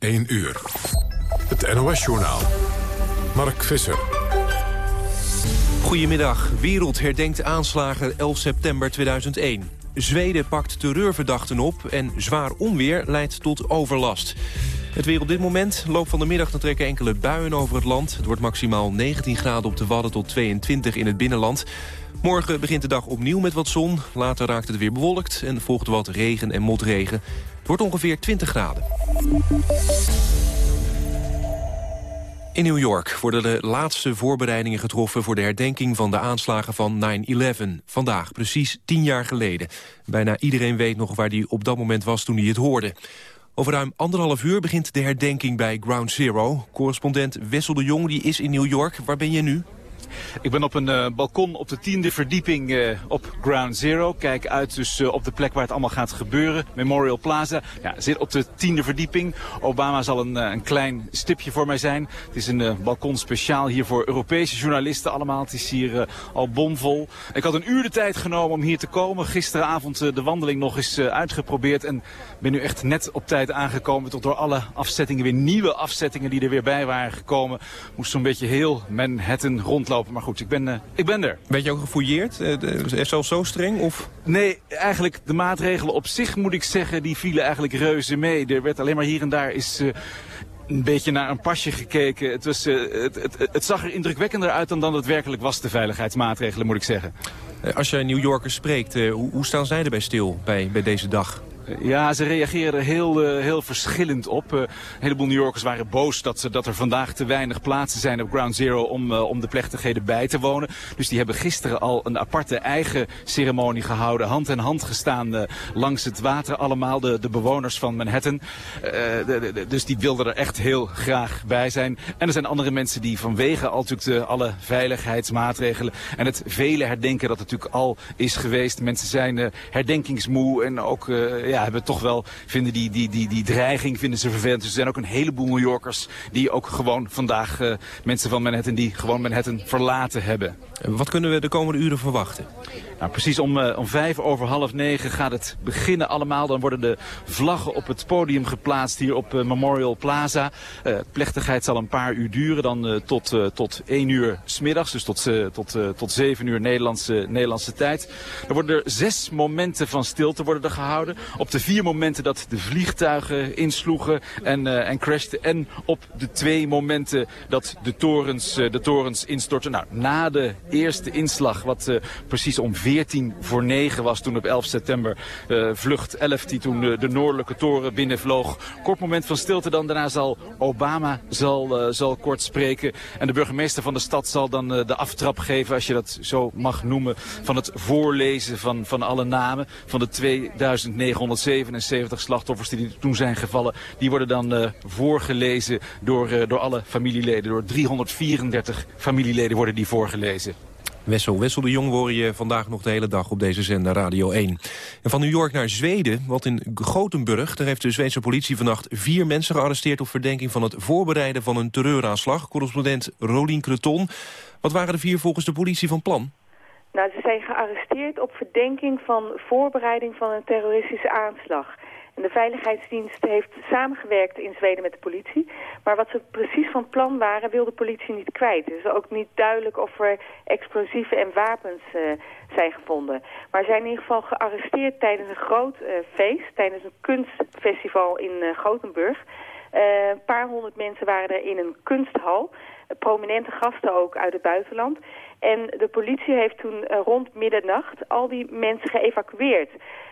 1 uur. Het NOS-journaal. Mark Visser. Goedemiddag. Wereld herdenkt aanslagen 11 september 2001. Zweden pakt terreurverdachten op en zwaar onweer leidt tot overlast. Het weer op dit moment. Loop van de middag dan trekken enkele buien over het land. Het wordt maximaal 19 graden op de Wadden tot 22 in het binnenland. Morgen begint de dag opnieuw met wat zon. Later raakt het weer bewolkt en volgt wat regen en motregen. Wordt ongeveer 20 graden. In New York worden de laatste voorbereidingen getroffen... voor de herdenking van de aanslagen van 9-11. Vandaag, precies tien jaar geleden. Bijna iedereen weet nog waar hij op dat moment was toen hij het hoorde. Over ruim anderhalf uur begint de herdenking bij Ground Zero. Correspondent Wessel de Jong die is in New York. Waar ben je nu? Ik ben op een uh, balkon op de tiende verdieping uh, op Ground Zero. Kijk uit dus uh, op de plek waar het allemaal gaat gebeuren. Memorial Plaza. Ja, zit op de tiende verdieping. Obama zal een, een klein stipje voor mij zijn. Het is een balkon speciaal hier voor Europese journalisten allemaal. Het is hier al bomvol. Ik had een uur de tijd genomen om hier te komen. Gisteravond de wandeling nog eens uitgeprobeerd. En ben nu echt net op tijd aangekomen. Tot door alle afzettingen weer nieuwe afzettingen die er weer bij waren gekomen. Moest zo'n beetje heel Manhattan rondlopen. Maar goed, ik ben, uh, ik ben er. Werd je ook gefouilleerd? Uh, zelfs zo streng? Of? Nee, eigenlijk de maatregelen op zich moet ik zeggen, die vielen eigenlijk reuze mee. Er werd alleen maar hier en daar is... Uh, een beetje naar een pasje gekeken. Het, was, het, het, het, zag er indrukwekkender uit dan, dan het werkelijk was, de veiligheidsmaatregelen, moet ik zeggen. Als jij New Yorkers spreekt, hoe, hoe, staan zij erbij stil bij, bij deze dag? Ja, ze reageerden heel, uh, heel verschillend op. Uh, een heleboel New Yorkers waren boos dat, dat er vandaag te weinig plaatsen zijn op Ground Zero om, uh, om de plechtigheden bij te wonen. Dus die hebben gisteren al een aparte eigen ceremonie gehouden. Hand in hand gestaan langs het water allemaal, de, de bewoners van Manhattan. De, dus die wilden er echt heel graag bij zijn. En er zijn andere mensen die vanwege al natuurlijk de, alle veiligheidsmaatregelen en het vele herdenken dat natuurlijk al is geweest. Mensen zijn herdenkingsmoe en ook ja, hebben toch wel, vinden die, die, die, die dreiging vinden ze vervelend. Dus er zijn ook een heleboel New Yorkers die ook gewoon vandaag uh, mensen van Manhattan die gewoon Manhattan verlaten hebben. Wat kunnen we de komende uren verwachten? Nou, precies om, uh, om vijf over half negen gaat het beginnen allemaal. Dan worden de vlaggen op het podium geplaatst hier op uh, Memorial Plaza. Uh, plechtigheid zal een paar uur duren, dan tot, tot één uur smiddags. Dus tot, tot, tot zeven uur Nederlandse, Nederlandse tijd. Er worden er zes momenten van stilte worden er gehouden. Op de vier momenten dat de vliegtuigen insloegen en, en crashten. En op de twee momenten dat de torens, de torens instorten. Nou, na de eerste inslag, wat precies om 14 voor 9 was toen op 11 september uh, vlucht 11 die toen uh, de noordelijke toren binnenvloog. Kort moment van stilte dan. Daarna zal Obama zal, zal kort spreken. En de burgemeester van de stad zal dan de aftrap geven, als je dat zo mag noemen, van het voorlezen van, van alle namen. Van de 2977 slachtoffers die toen zijn gevallen. Die worden dan voorgelezen door, door alle familieleden. Door 334 familieleden worden die voorgelezen. Wessel. Wessel de Jong hoor je vandaag nog de hele dag op deze zender Radio 1. En van New York naar Zweden, wat in Gothenburg... daar heeft de Zweedse politie vannacht vier mensen gearresteerd... op verdenking van het voorbereiden van een terreuraanslag. Correspondent Rolien Creton. Wat waren de vier volgens de politie van plan? Nou, ze zijn gearresteerd op verdenking van voorbereiding van een terroristische aanslag de Veiligheidsdienst heeft samengewerkt in Zweden met de politie. Maar wat ze precies van plan waren, wil de politie niet kwijt. Het is ook niet duidelijk of er explosieven en wapens uh, zijn gevonden. Maar zijn in ieder geval gearresteerd tijdens een groot uh, feest, tijdens een kunstfestival in uh, Gothenburg. een paar honderd mensen waren er in een kunsthal. prominente gasten ook uit het buitenland. En de politie heeft toen rond middernacht al die mensen geëvacueerd.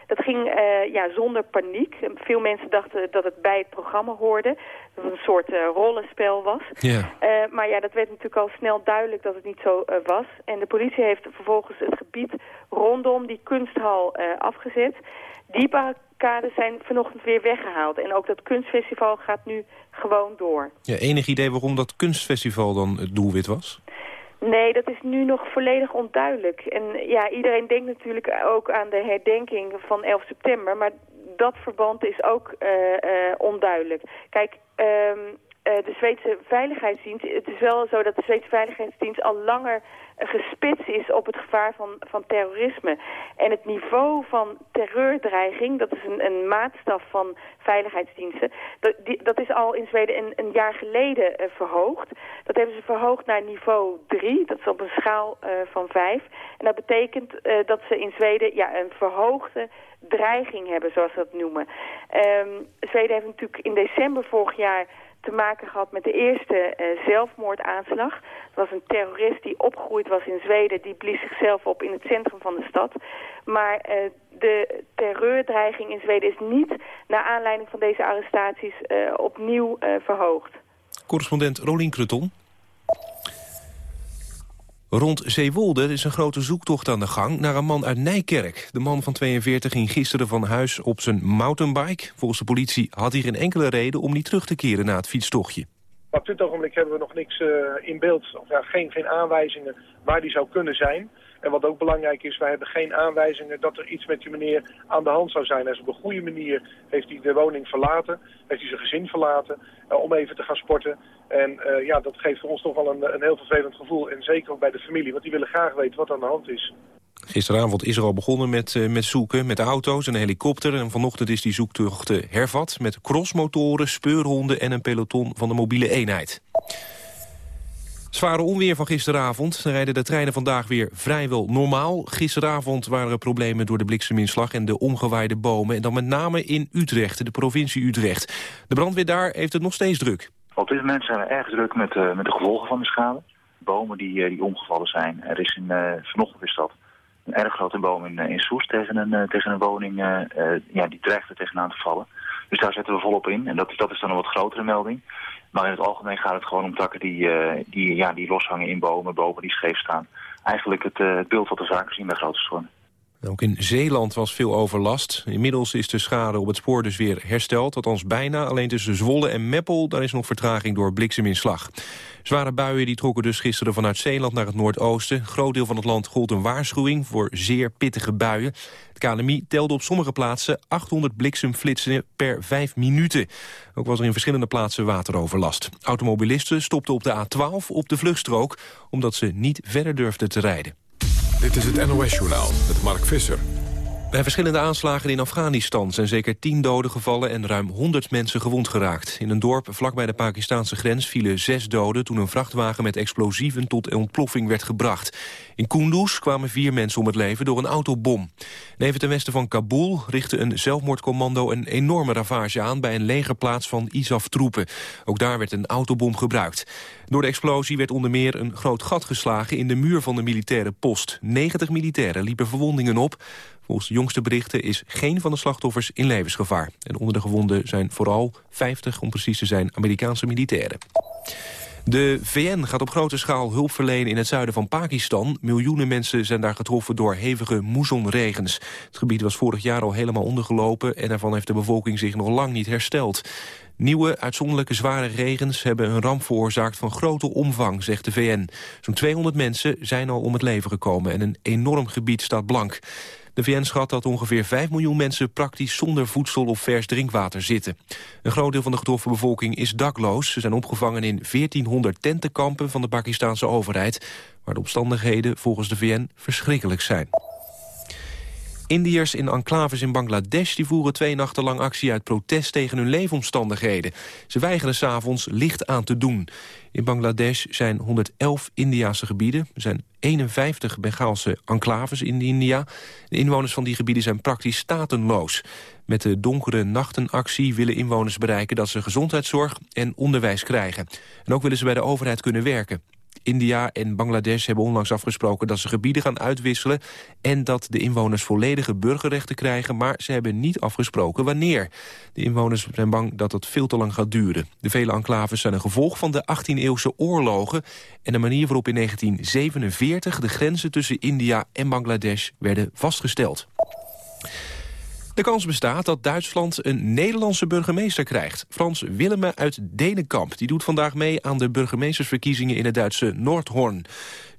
Dat ging uh, ja, zonder paniek. Veel mensen dachten dat het bij het programma hoorde. Dat het een soort uh, rollenspel was. Yeah. Uh, maar ja, dat werd natuurlijk al snel duidelijk dat het niet zo was. En de politie heeft vervolgens het gebied rondom die kunsthal afgezet. Die barricades zijn vanochtend weer weggehaald. En ook dat kunstfestival gaat nu gewoon door. Ja, enig idee waarom dat kunstfestival dan het doelwit was? Nee, dat is nu nog volledig onduidelijk. En ja, iedereen denkt natuurlijk ook aan de herdenking van 11 september. Maar dat verband is ook uh, onduidelijk. Kijk, um, de Zweedse Veiligheidsdienst... Het is wel zo dat de Zweedse Veiligheidsdienst al langer gespitst is op het gevaar van, van terrorisme. En het niveau van terreurdreiging, dat is een, een maatstaf van veiligheidsdiensten... Dat, is al in Zweden een, een jaar geleden uh, verhoogd. Dat hebben ze verhoogd naar niveau 3, dat is op een schaal van 5. En dat betekent dat ze in Zweden ja, een verhoogde dreiging hebben, zoals ze dat noemen. Um, Zweden heeft natuurlijk in december vorig jaar te maken gehad met de eerste uh, zelfmoordaanslag. Dat was een terrorist die opgegroeid was in Zweden. Die blies zichzelf op in het centrum van de stad. Maar uh, de terreurdreiging in Zweden is niet... naar aanleiding van deze arrestaties uh, opnieuw verhoogd. Correspondent Rolien Kreton. Rond Zeewolde is een grote zoektocht aan de gang naar een man uit Nijkerk. De man van 42 ging gisteren van huis op zijn mountainbike. Volgens de politie had hij geen enkele reden om niet terug te keren na het fietstochtje. Op dit ogenblik hebben we nog niks uh, in beeld, of ja, geen, geen aanwijzingen waar die zou kunnen zijn. En wat ook belangrijk is, wij hebben geen aanwijzingen dat er iets met die meneer aan de hand zou zijn. Hij is op een goede manier heeft hij de woning verlaten, heeft hij zijn gezin verlaten uh, om even te gaan sporten. En uh, ja, dat geeft ons toch wel een, een heel vervelend gevoel. En zeker ook bij de familie, want die willen graag weten wat aan de hand is. Gisteravond is er al begonnen met, uh, met zoeken met auto's en een helikopter. En vanochtend is die zoektocht hervat met crossmotoren, speurhonden en een peloton van de mobiele eenheid. Zware onweer van gisteravond. Dan rijden de treinen vandaag weer vrijwel normaal. Gisteravond waren er problemen door de blikseminslag en de omgewaaide bomen. En dan met name in Utrecht, de provincie Utrecht. De brandweer daar heeft het nog steeds druk. Op dit moment zijn we erg druk met, uh, met de gevolgen van de schade. Bomen die, uh, die omgevallen zijn. Er is in, uh, vanochtend is dat een erg grote boom in, in Soes tegen een, tegen een woning. ja, die dreigt er tegenaan te vallen. Dus daar zetten we volop in. En dat, dat is dan een wat grotere melding. Maar in het algemeen gaat het gewoon om takken die, uh, die, ja, die loshangen in bomen, bomen die scheef staan. Eigenlijk het, het beeld wat de zaken zien bij grote stormen. Ook in Zeeland was veel overlast. Inmiddels is de schade op het spoor dus weer hersteld. Althans bijna. Alleen tussen Zwolle en Meppel daar is nog vertraging door blikseminslag. Zware buien die trokken dus gisteren vanuit Zeeland naar het noordoosten. groot deel van het land gold een waarschuwing voor zeer pittige buien. Het KNMI telde op sommige plaatsen 800 bliksemflitsen per vijf minuten. Ook was er in verschillende plaatsen wateroverlast. Automobilisten stopten op de A12 op de vluchtstrook... omdat ze niet verder durfden te rijden. Dit is het NOS-journaal met Mark Visser. Bij verschillende aanslagen in Afghanistan zijn zeker tien doden gevallen en ruim 100 mensen gewond geraakt. In een dorp vlakbij de Pakistanse grens vielen zes doden toen een vrachtwagen met explosieven tot ontploffing werd gebracht. In Kunduz kwamen vier mensen om het leven door een autobom. Even ten westen van Kabul richtte een zelfmoordcommando een enorme ravage aan bij een legerplaats van ISAF-troepen. Ook daar werd een autobom gebruikt. Door de explosie werd onder meer een groot gat geslagen in de muur van de militaire post. 90 militairen liepen verwondingen op. Volgens de jongste berichten is geen van de slachtoffers in levensgevaar. En onder de gewonden zijn vooral 50, om precies te zijn, Amerikaanse militairen. De VN gaat op grote schaal hulp verlenen in het zuiden van Pakistan. Miljoenen mensen zijn daar getroffen door hevige moessonregens. Het gebied was vorig jaar al helemaal ondergelopen... en daarvan heeft de bevolking zich nog lang niet hersteld. Nieuwe, uitzonderlijke zware regens hebben een ramp veroorzaakt van grote omvang, zegt de VN. Zo'n 200 mensen zijn al om het leven gekomen en een enorm gebied staat blank. De VN schat dat ongeveer 5 miljoen mensen praktisch zonder voedsel of vers drinkwater zitten. Een groot deel van de getroffen bevolking is dakloos. Ze zijn opgevangen in 1400 tentenkampen van de Pakistanse overheid, waar de omstandigheden volgens de VN verschrikkelijk zijn. Indiërs in enclaves in Bangladesh die voeren twee nachten lang actie uit protest tegen hun leefomstandigheden. Ze weigeren s'avonds licht aan te doen. In Bangladesh zijn 111 Indiase gebieden. Er zijn 51 Bengaalse enclaves in India. De inwoners van die gebieden zijn praktisch statenloos. Met de donkere nachtenactie willen inwoners bereiken dat ze gezondheidszorg en onderwijs krijgen. En ook willen ze bij de overheid kunnen werken. India en Bangladesh hebben onlangs afgesproken dat ze gebieden gaan uitwisselen... en dat de inwoners volledige burgerrechten krijgen... maar ze hebben niet afgesproken wanneer. De inwoners zijn bang dat het veel te lang gaat duren. De vele enclaves zijn een gevolg van de 18e-eeuwse oorlogen... en de manier waarop in 1947 de grenzen tussen India en Bangladesh werden vastgesteld. De kans bestaat dat Duitsland een Nederlandse burgemeester krijgt. Frans Willemme uit Denenkamp die doet vandaag mee aan de burgemeestersverkiezingen in het Duitse Noordhorn.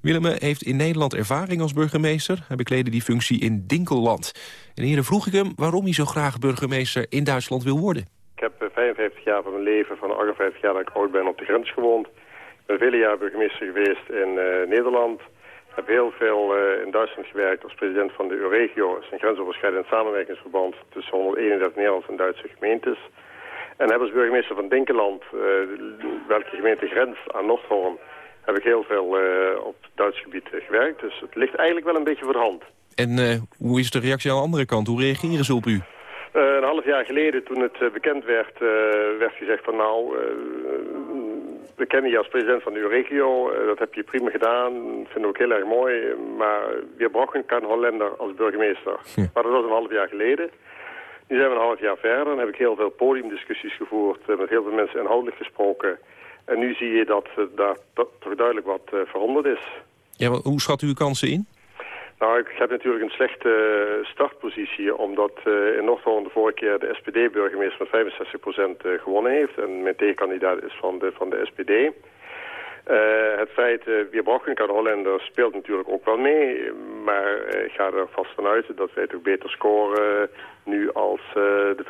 Willemme heeft in Nederland ervaring als burgemeester. Hij bekleedde die functie in Dinkelland. En eerder vroeg ik hem waarom hij zo graag burgemeester in Duitsland wil worden. Ik heb 55 jaar van mijn leven, van de 58 jaar dat ik oud ben, op de grens gewoond. Ik ben vele jaren burgemeester geweest in Nederland. Ik heb heel veel in Duitsland gewerkt als president van de Euregio. Dat is een grensoverschrijdend samenwerkingsverband tussen 131 Nederlandse en Duitse gemeentes. En heb als burgemeester van Dinkeland, welke gemeente grenst aan Noordholm, heb ik heel veel op Duits gebied gewerkt. Dus het ligt eigenlijk wel een beetje voor de hand. En hoe is de reactie aan de andere kant? Hoe reageren ze op u? Een half jaar geleden, toen het bekend werd, werd gezegd van nou, we kennen je als president van uw regio, dat heb je prima gedaan, vinden we ook heel erg mooi, maar weer Brochen kan Hollander als burgemeester. Maar dat was een half jaar geleden. Nu zijn we een half jaar verder en heb ik heel veel podiumdiscussies gevoerd, met heel veel mensen inhoudelijk gesproken. En nu zie je dat daar toch duidelijk wat veranderd is. Ja, hoe schat u uw kansen in? Nou, ik heb natuurlijk een slechte startpositie, omdat uh, in Noord-Holland de vorige keer de SPD-burgemeester met 65% uh, gewonnen heeft. En mijn tegenkandidaat is van de, van de SPD. Uh, eh, het feit, uh, Weer Brochen Hollander speelt natuurlijk ook wel mee. Maar ik ga er vast vanuit dat wij toch beter scoren nu als de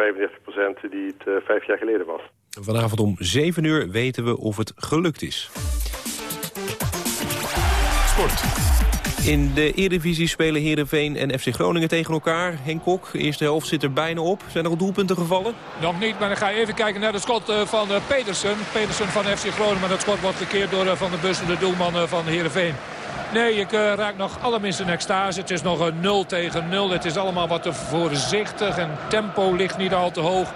35% die het vijf jaar geleden was. Vanavond om 7 uur weten we of het gelukt is. Sport. In de Eredivisie spelen Heerenveen en FC Groningen tegen elkaar. Henk Kok, eerste helft zit er bijna op. Zijn er al doelpunten gevallen? Nog niet, maar dan ga je even kijken naar het schot eh, van eh, Petersen. Petersen van FC Groningen, maar dat schot wordt gekeerd door eh, Van der Bussen, de doelman van Heerenveen. Nee, ik raak nog allerminst een extase. Het is nog een 0 tegen 0. Het is allemaal wat te voorzichtig en tempo ligt niet al te hoog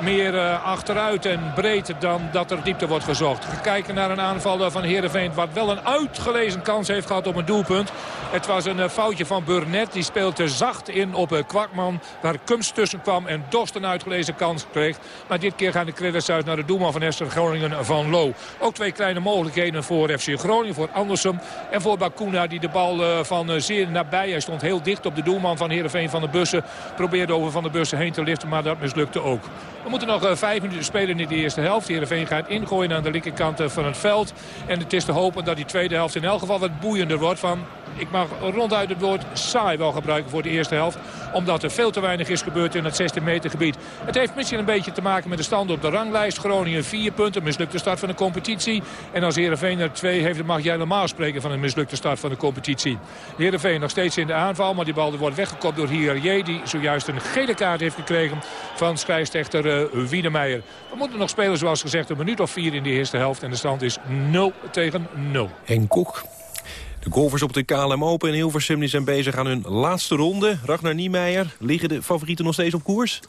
meer uh, achteruit en breed dan dat er diepte wordt gezocht. We kijken naar een aanval van Heerenveen wat wel een uitgelezen kans heeft gehad op een doelpunt. Het was een uh, foutje van Burnett. Die speelt zacht in op uh, Kwakman. Waar Kums tussen kwam en Dost een uitgelezen kans kreeg. Maar dit keer gaan de credits uit naar de doelman van Esther Groningen van Lo. Ook twee kleine mogelijkheden voor FC Groningen, voor Andersson en voor Bakuna. Die de bal van zeer nabij, hij stond heel dicht op de doelman van Heerenveen van de Bussen. Probeerde over van de Bussen heen te liften, maar dat mislukte ook. We moeten nog vijf minuten spelen in de eerste helft. Heerenveen gaat ingooien aan de linkerkant van het veld. En het is te hopen dat die tweede helft in elk geval wat boeiender wordt. Van ik mag ronduit het woord saai wel gebruiken voor de eerste helft. Omdat er veel te weinig is gebeurd in het 16 meter gebied. Het heeft misschien een beetje te maken met de stand op de ranglijst. Groningen vier punten, mislukte start van de competitie. En als Heerenveen er twee heeft, dan mag jij helemaal spreken van een mislukte start van de competitie. Heerenveen nog steeds in de aanval, maar die bal wordt weggekopt door Hierje. Die zojuist een gele kaart heeft gekregen van scheidsrechter uh, Wiedemeijer. We moeten nog spelen zoals gezegd een minuut of vier in de eerste helft. En de stand is 0 tegen 0. En Kok de golfers op de KLM Open in Hilversum zijn bezig aan hun laatste ronde. Ragnar Niemeyer, liggen de favorieten nog steeds op koers?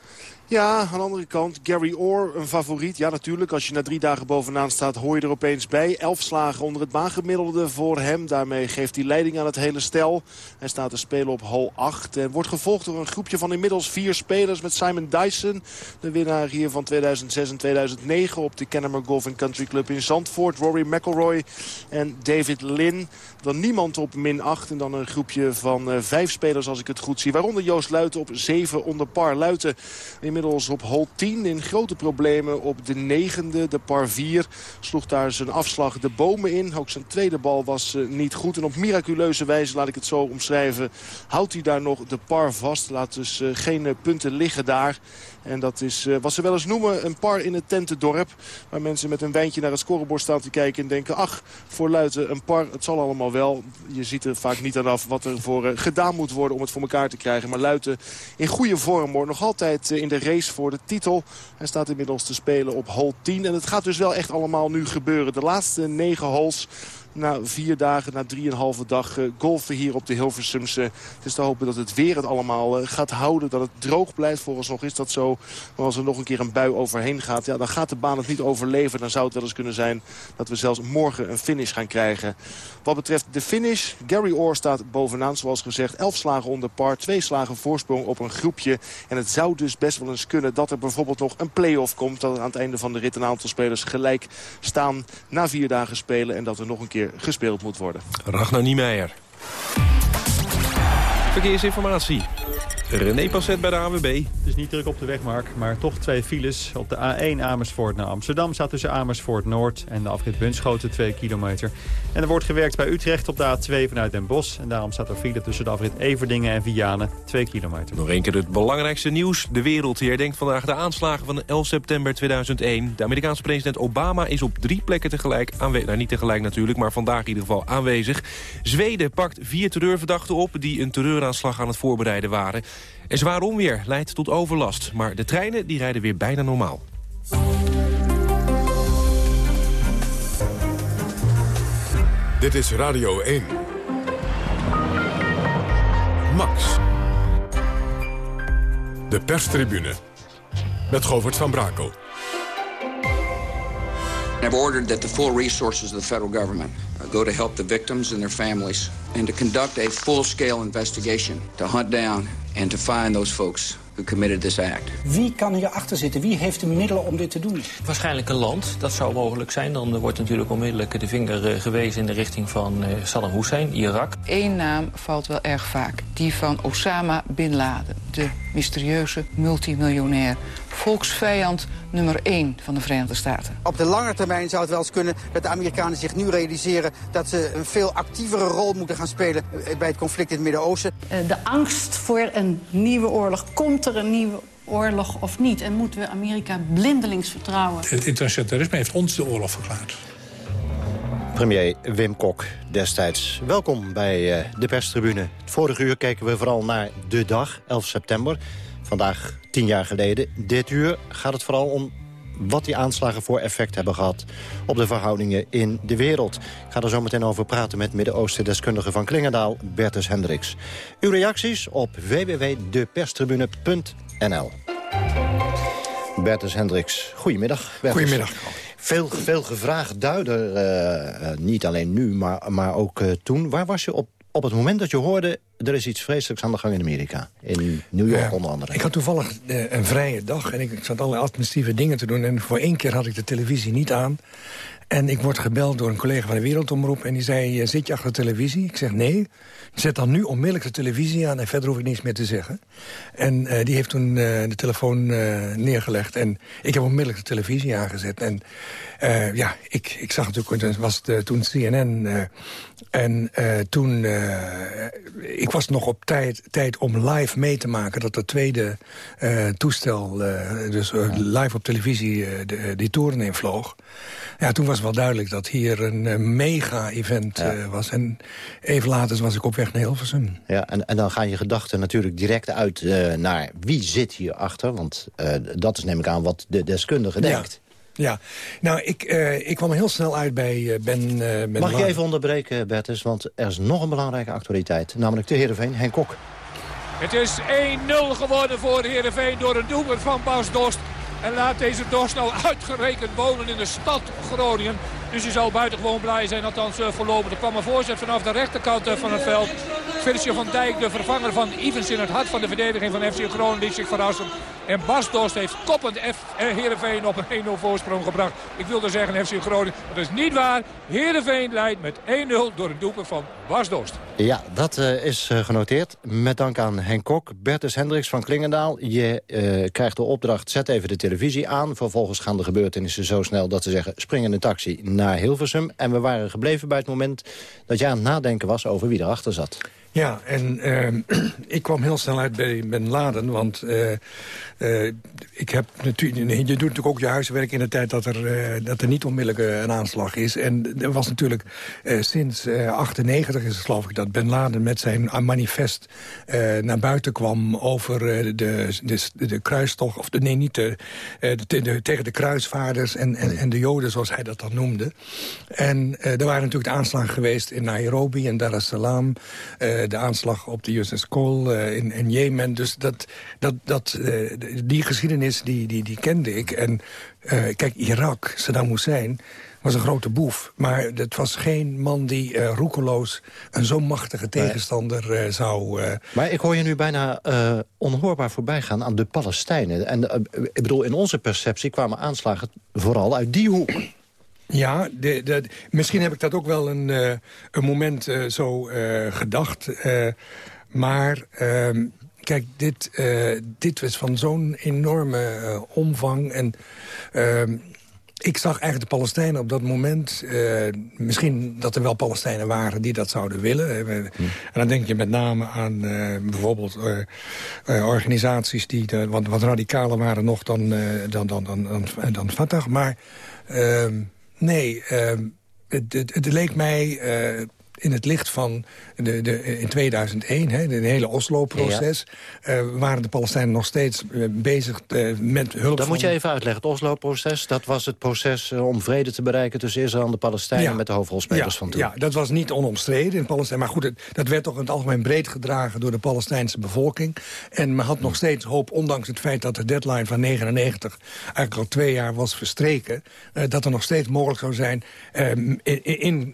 Ja, aan de andere kant, Gary Orr, een favoriet. Ja, natuurlijk, als je na drie dagen bovenaan staat, hoor je er opeens bij. Elf slagen onder het baangemiddelde voor hem. Daarmee geeft hij leiding aan het hele stel. Hij staat te spelen op hole 8. En wordt gevolgd door een groepje van inmiddels vier spelers met Simon Dyson. De winnaar hier van 2006 en 2009 op de Kennemer Golf Country Club in Zandvoort. Rory McIlroy en David Lynn. Dan niemand op min 8 en dan een groepje van uh, vijf spelers als ik het goed zie. Waaronder Joost Luiten op 7 onder par. Luiten inmiddels op hole 10 in grote problemen op de negende, de par 4. Sloeg daar zijn afslag de bomen in. Ook zijn tweede bal was uh, niet goed. En op miraculeuze wijze, laat ik het zo omschrijven, houdt hij daar nog de par vast. Laat dus uh, geen punten liggen daar. En dat is uh, wat ze wel eens noemen een par in het tentendorp. Waar mensen met een wijntje naar het scorebord staan te kijken en denken... ach, voor Luiten een par, het zal allemaal wel. Je ziet er vaak niet aan af wat er voor uh, gedaan moet worden om het voor elkaar te krijgen. Maar Luiten in goede vorm hoor. Nog altijd uh, in de race voor de titel. Hij staat inmiddels te spelen op hole 10. En het gaat dus wel echt allemaal nu gebeuren. De laatste negen holes na vier dagen, na drieënhalve dag uh, golfen hier op de Hilversumse. Het is te hopen dat het weer het allemaal uh, gaat houden. Dat het droog blijft. nog is dat zo. Maar als er nog een keer een bui overheen gaat, ja, dan gaat de baan het niet overleven. Dan zou het wel eens kunnen zijn dat we zelfs morgen een finish gaan krijgen. Wat betreft de finish, Gary Orr staat bovenaan zoals gezegd. Elf slagen onder par, twee slagen voorsprong op een groepje. En het zou dus best wel eens kunnen dat er bijvoorbeeld nog een play-off komt. Dat aan het einde van de rit een aantal spelers gelijk staan na vier dagen spelen. En dat er nog een keer gespeeld moet worden. Ragnar Niemeyer. Verkeersinformatie. René Passet bij de AWB. Het is niet druk op de weg, Mark, maar toch twee files. Op de A1 Amersfoort naar Amsterdam staat tussen Amersfoort Noord en de afrit Bunschoten 2 kilometer. En er wordt gewerkt bij Utrecht op de A2 vanuit Den Bosch. En daarom staat er file tussen de afrit Everdingen en Vianen 2 kilometer. Nog een keer het belangrijkste nieuws. De wereld herdenkt vandaag de aanslagen van 11 september 2001. De Amerikaanse president Obama is op drie plekken tegelijk aanwezig. Nou, niet tegelijk natuurlijk, maar vandaag in ieder geval aanwezig. Zweden pakt vier terreurverdachten op die een terreuraanslag aan het voorbereiden waren. En zwaar onweer leidt tot overlast. Maar de treinen die rijden weer bijna normaal. Dit is Radio 1. Max. De perstribune. Met Govert van Brakel. I've ordered that the full resources of the federal government go to help the victims and their families and to conduct a full-scale investigation to hunt down and to find those folks who committed this act. Wie kan hierachter zitten? Wie heeft de middelen om dit te doen? Waarschijnlijk een land, dat zou mogelijk zijn. Dan wordt natuurlijk onmiddellijk de vinger eh, gewezen in de richting van eh, Saddam Hussein, Irak. Eén naam valt wel erg vaak, die van Osama Bin Laden. De mysterieuze multimiljonair, volksvijand nummer 1 van de Verenigde Staten. Op de lange termijn zou het wel eens kunnen dat de Amerikanen zich nu realiseren... dat ze een veel actievere rol moeten gaan spelen eh, bij het conflict in het Midden-Oosten. De angst voor een nieuwe oorlog. Komt er een nieuwe oorlog of niet? En moeten we Amerika blindelings vertrouwen? Het internationaal terrorisme heeft ons de oorlog verklaard. Premier Wim Kok destijds. Welkom bij uh, de perstribune. Vorige uur keken we vooral naar de dag, 11 september. Vandaag tien jaar geleden. Dit uur gaat het vooral om wat die aanslagen voor effect hebben gehad op de verhoudingen in de wereld. Ik ga er zo meteen over praten met Midden-Oosten-deskundige van Klingendaal, Bertus Hendricks. Uw reacties op www.deperstribune.nl. Bertus Hendricks, goedemiddag. Bertus. Goedemiddag. Veel, veel gevraagd duider, uh, niet alleen nu, maar, maar ook uh, toen. Waar was je op, op het moment dat je hoorde... er is iets vreselijks aan de gang in Amerika? In New York onder andere. Ik had toevallig een vrije dag en ik, ik zat allerlei administratieve dingen te doen. En voor één keer had ik de televisie niet aan. En ik word gebeld door een collega van de Wereldomroep... en die zei, zit je achter de televisie? Ik zeg, nee. Zet dan nu onmiddellijk de televisie aan... en verder hoef ik niets meer te zeggen. En uh, die heeft toen uh, de telefoon neergelegd. En ik heb onmiddellijk de televisie aangezet. En ja, ik, ik zag natuurlijk... Het was de, toen CNN... en toen... ik was nog op tijd, tijd om live mee te maken... dat het tweede toestel, dus live op televisie... De, die toren invloog. Ja, toen was wel duidelijk dat hier een mega-event ja. was. En even later was ik op weg naar Hilversum. Ja, en, en dan gaan je gedachten natuurlijk direct uit uh, naar wie zit hierachter. Want uh, dat is neem ik aan wat de deskundige denkt. Ja, nou, ik, uh, ik kwam heel snel uit bij Ben, ben Mag je even onderbreken, Bertus? Want er is nog een belangrijke actualiteit. Namelijk de Heerenveen, Henk Kok. Het is 1-0 geworden voor Heerenveen door een doelpunt van Bas Dost. En laat deze Dorst nou uitgerekend wonen in de stad Groningen. Dus je zal buitengewoon blij zijn, althans uh, voorlopig. Er kwam een voorzet vanaf de rechterkant uh, van het veld. Felicië van Dijk, de vervanger van Ivens in het hart van de verdediging van FC Groningen, liet zich verrassen. En Bas Dost heeft koppend F eh, Heerenveen op een 1-0 voorsprong gebracht. Ik wilde zeggen FC Groningen, dat is niet waar. Heerenveen leidt met 1-0 door een doelpunt van Ja, dat uh, is uh, genoteerd. Met dank aan Henk Kok, Bertus Hendricks van Klingendaal. Je uh, krijgt de opdracht, zet even de televisie aan. Vervolgens gaan de gebeurtenissen zo snel dat ze zeggen... spring in de taxi naar Hilversum. En we waren gebleven bij het moment dat je aan het nadenken was over wie erachter zat. Ja, en uh, ik kwam heel snel uit bij Ben Laden, want uh, uh, ik heb natuurlijk, je doet natuurlijk ook je huiswerk in de tijd dat er, dat er niet onmiddellijk een aanslag is. En er was natuurlijk sinds 98 is het geloof ik dat Ben Laden met zijn manifest naar buiten kwam over de, de, de, kruistocht, of de, nee niet de, de, tegen de kruisvaarders en, en, en, de joden zoals hij dat dan noemde. En er waren natuurlijk de aanslagen geweest in Nairobi en Dar es Salaam de aanslag op de USS Cole uh, in, in, Jemen. Dus dat, dat, dat, uh, die geschiedenis die, die, die kende ik. En kijk, Irak, Saddam Hussein was een grote boef. Maar het was geen man die uh, roekeloos een zo machtige tegenstander uh, zou... Uh... Maar ik hoor je nu bijna onhoorbaar voorbij gaan aan de Palestijnen. En ik bedoel, in onze perceptie kwamen aanslagen vooral uit die hoek. Ja, de, de, misschien heb ik dat ook wel een, uh, een moment uh, zo uh, gedacht. maar... Ehm, kijk, dit, dit was van zo'n enorme omvang. En ehm, ik zag eigenlijk de Palestijnen op dat moment... Misschien dat er wel Palestijnen waren die dat zouden willen. Hm. En dan denk je met name aan bijvoorbeeld organisaties... die de, wat, wat radicaler waren nog dan, dan, dan, dan, dan, dan Fatah. Maar ehm, nee, ehm, het, het, het, leek mij in het licht van de, de, in 2001, hè, de hele Oslo-proces... Eh, waren de Palestijnen nog steeds uh, bezig uh, met hulp Dat moet je even uitleggen. Het Oslo-proces, dat was het proces om vrede te bereiken... tussen Israël en de Palestijnen met de hoofdrolspelers van toen. Ja, dat was niet onomstreden in Palestijn. Maar goed, het, dat werd toch in het algemeen breed gedragen... door de Palestijnse bevolking. En men had nog steeds hoop, ondanks het feit dat de deadline van 99... eigenlijk al twee jaar was verstreken... dat er nog steeds mogelijk zou zijn in, in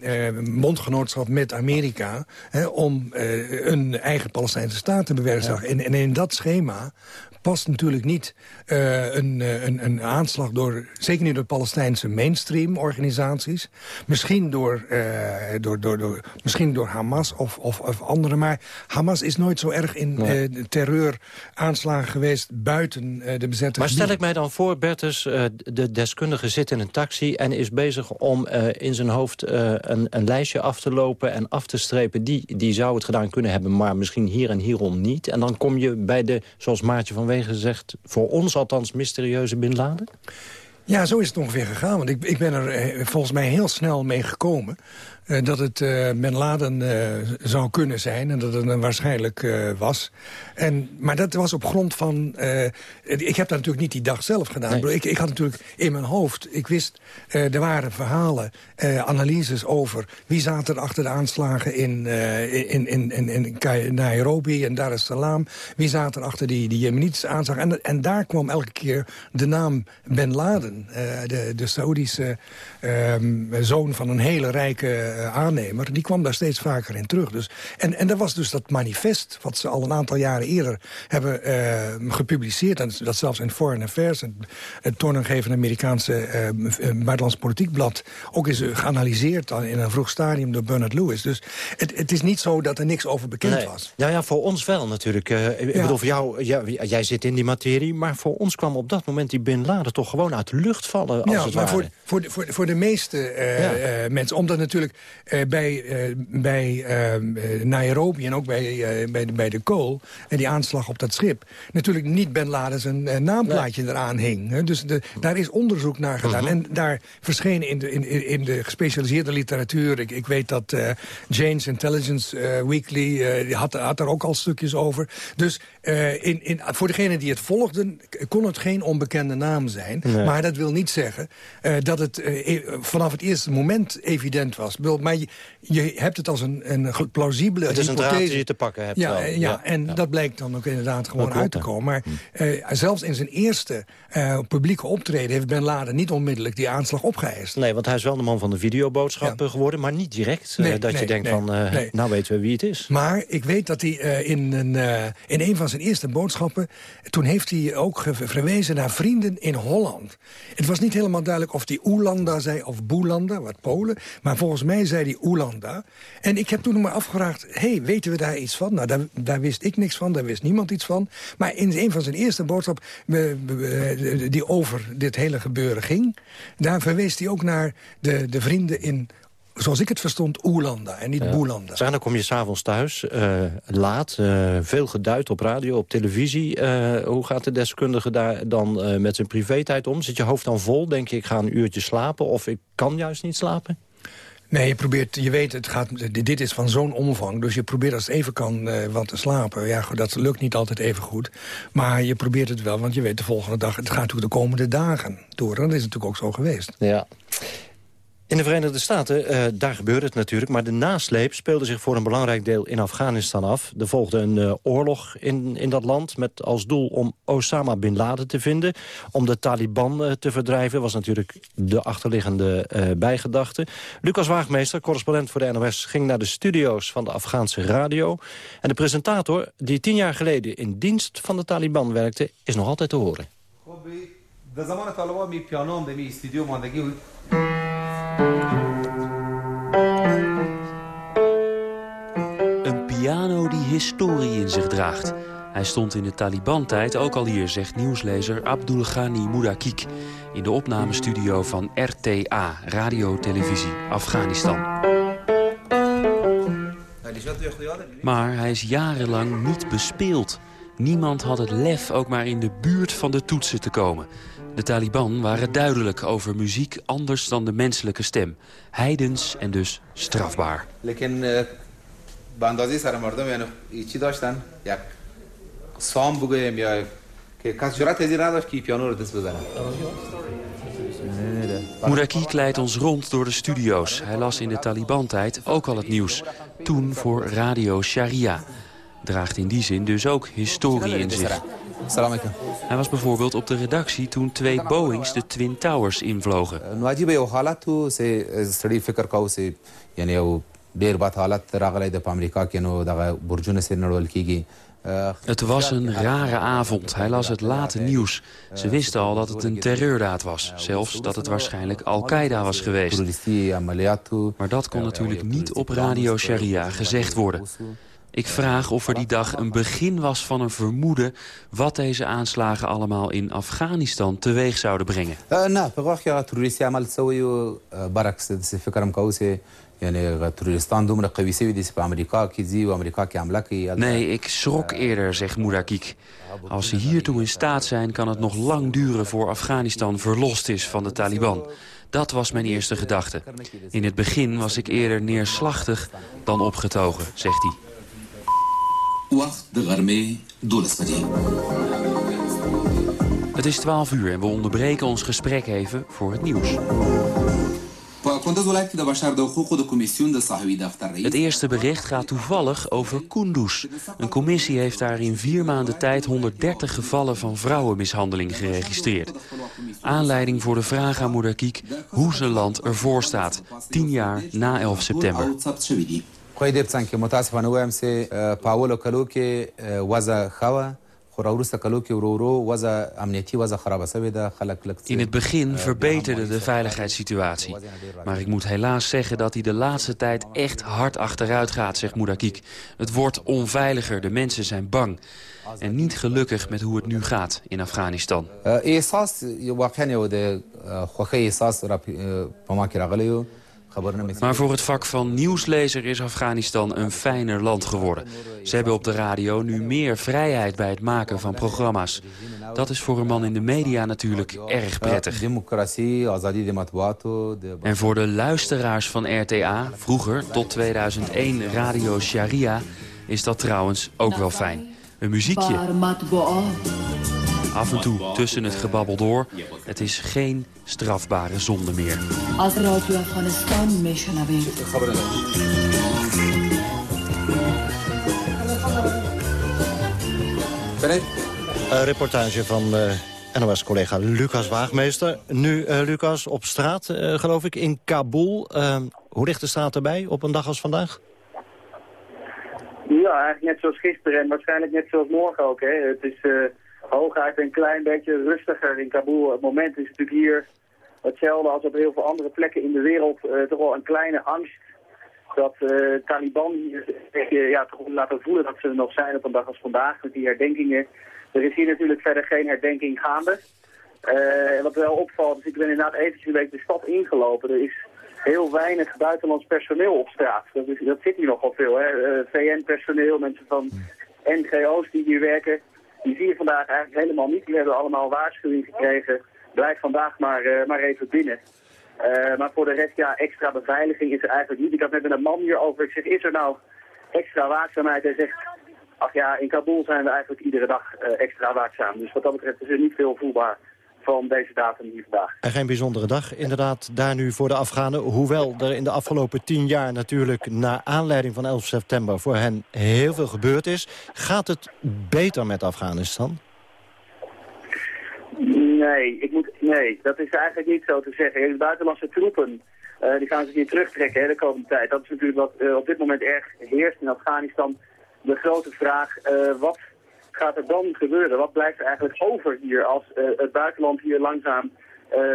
bondgenootschap met Amerika... Hè, om uh, een eigen Palestijnse staat te bewerkstelligen. En, en in dat schema past natuurlijk niet uh, een, een, een, aanslag door... zeker niet door Palestijnse mainstream organisaties. Misschien door, uh, door, door, door, misschien door Hamas of, of, of andere. Maar Hamas is nooit zo erg in nee. uh, terreuraanslagen geweest... buiten de bezette Maar stel ik mij dan voor, Bertus, de deskundige zit in een taxi... en is bezig om in zijn hoofd een, een lijstje af te lopen en af te strepen. Die, die zou het gedaan kunnen hebben, maar misschien hier en hierom niet. En dan kom je bij de, zoals Maartje van Wegen zegt... voor ons althans mysterieuze Bin Laden? Ja, zo is het ongeveer gegaan. Want ik, ik ben er volgens mij heel snel mee gekomen. Uh, dat het uh, Bin Laden uh, zou kunnen zijn en dat het een waarschijnlijk was. En, maar dat was op grond van... ik heb dat natuurlijk niet die dag zelf gedaan. Nee. Ik, ik had natuurlijk in mijn hoofd... Ik wist, er waren verhalen, analyses over... wie zat er achter de aanslagen in, in, in, in, in Nairobi en Dar es Salaam. Wie zat er achter die, die Jemenitische aanslagen. En, en daar kwam elke keer de naam Bin Laden. de, de Saoedische um, zoon van een hele rijke uh, aannemer... die kwam daar steeds vaker in terug. Dus, en, en er was dus dat manifest... wat ze al een aantal jaren eerder hebben uh, gepubliceerd... en dat zelfs in Foreign Affairs... het, het toonaangevende Amerikaanse uh, buitenlands politiek blad... ook is geanalyseerd in een vroeg stadium door Bernard Lewis. Dus het, het is niet zo dat er niks over bekend nee. was. Ja, ja, voor ons wel natuurlijk. Ik ja. bedoel, voor jou, ja, jij zit in die materie... maar voor ons kwam op dat moment die Bin Laden toch gewoon uit de lucht vallen, als ja, het maar ware. Voor, voor, de, voor, voor de meeste ja. mensen, omdat natuurlijk uh, bij, bij Nairobi en ook bij, bij, de, bij de Kool... en die aanslag op dat schip, natuurlijk niet Ben Laden zijn naamplaatje nee. eraan hing. Hè. Dus de, daar is onderzoek naar gedaan. -huh. En daar verschenen in de, in, in de gespecialiseerde literatuur... ik, ik weet dat Jane's Intelligence Weekly had, had daar ook al stukjes over. Dus in, in, voor degenen die het volgden, kon het geen onbekende naam zijn. Nee. Maar dat wil niet zeggen dat het uh, vanaf het eerste moment evident was. Maar je, je hebt het als een, een plausibele Het is een draad die je te pakken hebt. Ja, ja, ja, en ja. dat blijkt dan ook inderdaad gewoon uit te komen. Maar uh, zelfs in zijn eerste publieke optreden... heeft Ben Laden niet onmiddellijk die aanslag opgeëist. Nee, want hij is wel de man van de videoboodschappen geworden... maar niet direct nee, dat nee, je denkt van, nou weten we wie het is. Maar ik weet dat hij in, een, in een van zijn eerste boodschappen... toen heeft hij ook verwezen naar vrienden in Holland. Het was niet helemaal duidelijk of die Oelanda zei of Boelanda, wat Polen. Maar volgens mij zei die Oelanda. En ik heb toen maar afgevraagd, hey, weten we daar iets van? Nou, daar, wist ik niks van, daar wist niemand iets van. Maar in een van zijn eerste boodschap die over dit hele gebeuren ging... daar verwees hij ook naar de, de vrienden in zoals ik het verstond, Oelanda en niet ja. Boelanda. Zeg, dan kom je s'avonds thuis, uh, laat, uh, veel geduid op radio, op televisie. Uh, hoe gaat de deskundige daar dan met zijn privé-tijd om? Zit je hoofd dan vol? Denk je, ik ga een uurtje slapen of ik kan juist niet slapen? Nee, je probeert, je weet, het gaat, dit is van zo'n omvang. Dus je probeert als het even kan uh, wat te slapen. Ja, dat lukt niet altijd even goed. Maar je probeert het wel, want je weet de volgende dag... het gaat natuurlijk de komende dagen door. En dat is natuurlijk ook zo geweest. Ja. In de Verenigde Staten, uh, daar gebeurde het natuurlijk... maar de nasleep speelde zich voor een belangrijk deel in Afghanistan af. Er volgde een uh, oorlog in, in dat land met als doel om Osama Bin Laden te vinden. Om de Taliban uh, te verdrijven was natuurlijk de achterliggende bijgedachte. Lucas Waagmeester, correspondent voor de NOS... ging naar de studio's van de Afghaanse radio. En de presentator, die tien jaar geleden in dienst van de Taliban werkte... is nog altijd te horen. Een piano die historie in zich draagt. Hij stond in de Taliban-tijd ook al hier, zegt nieuwslezer Abdul Ghani Moudakik... in de opnamestudio van RTA, Radio-televisie Afghanistan. Maar hij is jarenlang niet bespeeld. Niemand had het lef ook maar in de buurt van de toetsen te komen. De Taliban waren duidelijk over muziek anders dan de menselijke stem. Heidens en dus strafbaar. Moudakik leidt ons rond door de studio's. Hij las in de Taliban-tijd ook al het nieuws. Toen voor Radio Sharia. Draagt in die zin dus ook historie in zich. Hij was bijvoorbeeld op de redactie toen twee Boeings de Twin Towers invlogen. Het was een rare avond. Hij las het late nieuws. Ze wisten al dat het een terreurdaad was. Zelfs dat het waarschijnlijk Al-Qaeda was geweest. Maar dat kon natuurlijk niet op Radio Sharia gezegd worden. Ik vraag of er die dag een begin was van een vermoeden... wat deze aanslagen allemaal in Afghanistan teweeg zouden brengen. Nee, ik schrok eerder, zegt Moudakik. Als ze hiertoe in staat zijn, kan het nog lang duren voor Afghanistan verlost is van de Taliban. Dat was mijn eerste gedachte. In het begin was ik eerder neerslachtig dan opgetogen, zegt hij. Het is 12 uur en we onderbreken ons gesprek even voor het nieuws. Het eerste bericht gaat toevallig over Kunduz. Een commissie heeft daar in vier maanden tijd 130 gevallen van vrouwenmishandeling geregistreerd. Aanleiding voor de vraag aan Moedakik hoe zijn land ervoor staat. Tien jaar na 11 september. In het begin verbeterde de veiligheidssituatie. Maar ik moet helaas zeggen dat hij de laatste tijd echt hard achteruit gaat, zegt Moedakik. Het wordt onveiliger, de mensen zijn bang. En niet gelukkig met hoe het nu gaat in Afghanistan. Maar voor het vak van nieuwslezer is Afghanistan een fijner land geworden. Ze hebben op de radio nu meer vrijheid bij het maken van programma's. Dat is voor een man in de media natuurlijk erg prettig. En voor de luisteraars van RTA, vroeger tot 2001 Radio Sharia... is dat trouwens ook wel fijn. Een muziekje. Af en toe tussen het gebabbel door. Het is geen strafbare zonde meer. Een reportage van uh, NOS-collega Lucas Waagmeester. Nu, uh, Lucas, op straat, uh, geloof ik, in Kabul. hoe ligt de straat erbij op een dag als vandaag? Ja, eigenlijk net zoals gisteren en waarschijnlijk net zoals morgen ook. Hè. Het is hooguit een klein beetje rustiger in Kabul. Het moment is natuurlijk hier hetzelfde als op heel veel andere plekken in de wereld. Uh, toch wel een kleine angst dat uh, Taliban hier uh, ja, toch laten voelen dat ze er nog zijn op een dag als vandaag met die herdenkingen. Er is hier natuurlijk verder geen herdenking gaande. Uh, wat wel opvalt, dus ik ben inderdaad eventjes een beetje de stad ingelopen. Er is heel weinig buitenlands personeel op straat. Dat, dat zit hier nogal veel. VN-personeel, mensen van NGO's die hier werken. Die zie je vandaag eigenlijk helemaal niet. Die hebben allemaal waarschuwing gekregen. Blijf vandaag maar, uh, maar even binnen. Uh, maar voor de rest, ja, extra beveiliging is er eigenlijk niet. Ik had net met een man hierover. Ik zeg, is er nou extra waakzaamheid? Hij zegt, ach ja, in Kabul zijn we eigenlijk iedere dag uh, extra waakzaam. Dus wat dat betreft is er niet veel voelbaar van deze datum hier vandaag. En geen bijzondere dag inderdaad daar nu voor de Afghanen. Hoewel er in de afgelopen tien jaar natuurlijk naar aanleiding van 11 september voor hen heel veel gebeurd is. Gaat het beter met Afghanistan? Nee, ik moet, nee, dat is eigenlijk niet zo te zeggen. De buitenlandse troepen uh, die gaan zich niet terugtrekken hè, de komende tijd. Dat is natuurlijk wat uh, op dit moment erg heerst in Afghanistan. De grote vraag, uh, wat gaat er dan gebeuren? Wat blijft er eigenlijk over hier als het buitenland hier langzaam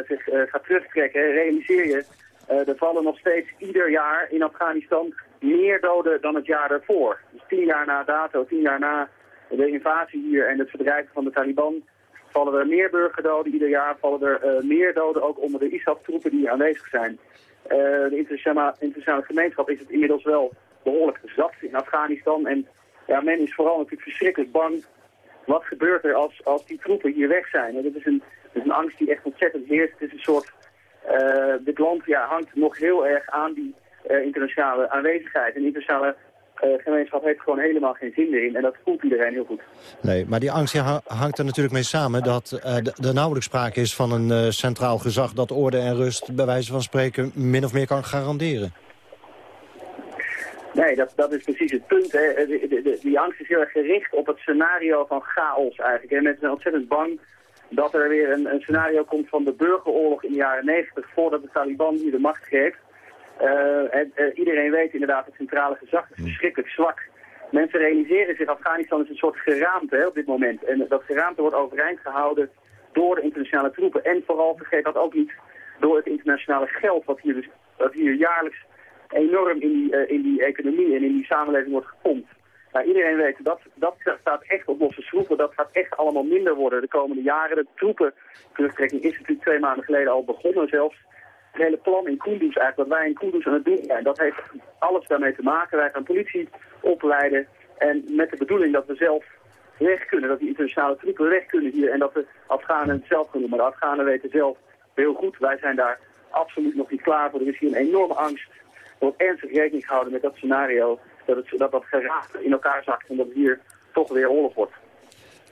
zich gaat terugtrekken? Realiseer je, er vallen nog steeds ieder jaar in Afghanistan meer doden dan het jaar daarvoor. Dus tien jaar na dato, tien jaar na de invasie hier en het verdrijven van de Taliban vallen er meer burgerdoden. Ieder jaar vallen er meer doden ook onder de ISAF-troepen die hier aanwezig zijn. de internationale, internationale gemeenschap is het inmiddels wel behoorlijk zat in Afghanistan. En ja, men is vooral natuurlijk verschrikkelijk bang. Wat gebeurt er als, als die troepen hier weg zijn? En dat is een, is een angst die echt ontzettend heerst. Het is een soort... Uh, dit land ja, hangt nog heel erg aan die uh, internationale aanwezigheid. En de internationale uh, gemeenschap heeft gewoon helemaal geen zin in. En dat voelt iedereen heel goed. Nee, maar die angst hangt er natuurlijk mee samen... dat er nauwelijks sprake is van een centraal gezag... dat orde en rust bij wijze van spreken min of meer kan garanderen. Nee, dat, dat is precies het punt. Hè. De, de, die angst is heel erg gericht op het scenario van chaos eigenlijk. En mensen zijn ontzettend bang dat er weer een, een, scenario komt van de burgeroorlog in de jaren 90 voordat de Taliban hier de macht geeft. Uh, en, uh, iedereen weet inderdaad, het centrale gezag is verschrikkelijk zwak. Mensen realiseren zich, Afghanistan is een soort geraamte hè, op dit moment. En dat geraamte wordt overeind gehouden door de internationale troepen. En vooral, vergeet dat ook niet, door het internationale geld wat hier, dus, wat hier jaarlijks enorm in die, uh, in die economie en in die samenleving wordt gepompt. Nou, iedereen weet, dat, dat staat echt op losse schroeven. Dat gaat echt allemaal minder worden de komende jaren. De troepen-terugtrekking is natuurlijk twee maanden geleden al begonnen zelfs. Het hele plan in Kunduz, eigenlijk wat wij in Kunduz aan het doen zijn, dat heeft alles daarmee te maken. Wij gaan politie opleiden en met de bedoeling dat we zelf weg kunnen, dat die internationale troepen weg kunnen hier en dat de Afghanen het zelf kunnen doen. Maar de Afghanen weten zelf heel goed, wij zijn daar absoluut nog niet klaar voor. Er is hier een enorme angst wordt ernstig rekening gehouden met dat scenario. Dat het, dat, dat geraakt in elkaar zakt en dat hier toch weer oorlog wordt.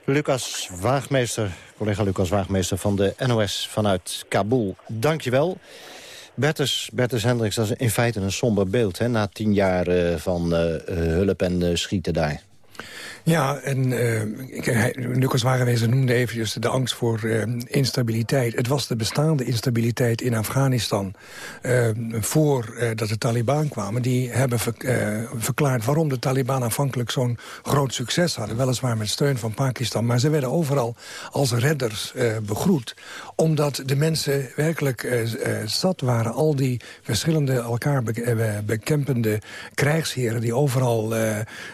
Lucas Waagmeester, collega Lucas Waagmeester van de NOS vanuit Kabul. Dankjewel. Bertus, Bertus Hendricks, dat is in feite een somber beeld... Hè, na tien jaar uh, van uh, hulp en uh, schieten daar. Ja, en uh, Lucas Wagenwezen noemde eventjes de angst voor uh, instabiliteit. Het was de bestaande instabiliteit in Afghanistan. Uh, voordat de Taliban kwamen, die hebben ver, verklaard... waarom de Taliban aanvankelijk zo'n groot succes hadden. Weliswaar met steun van Pakistan. Maar ze werden overal als redders begroet. Omdat de mensen werkelijk zat waren. Al die verschillende elkaar bekempende krijgsheren... die overal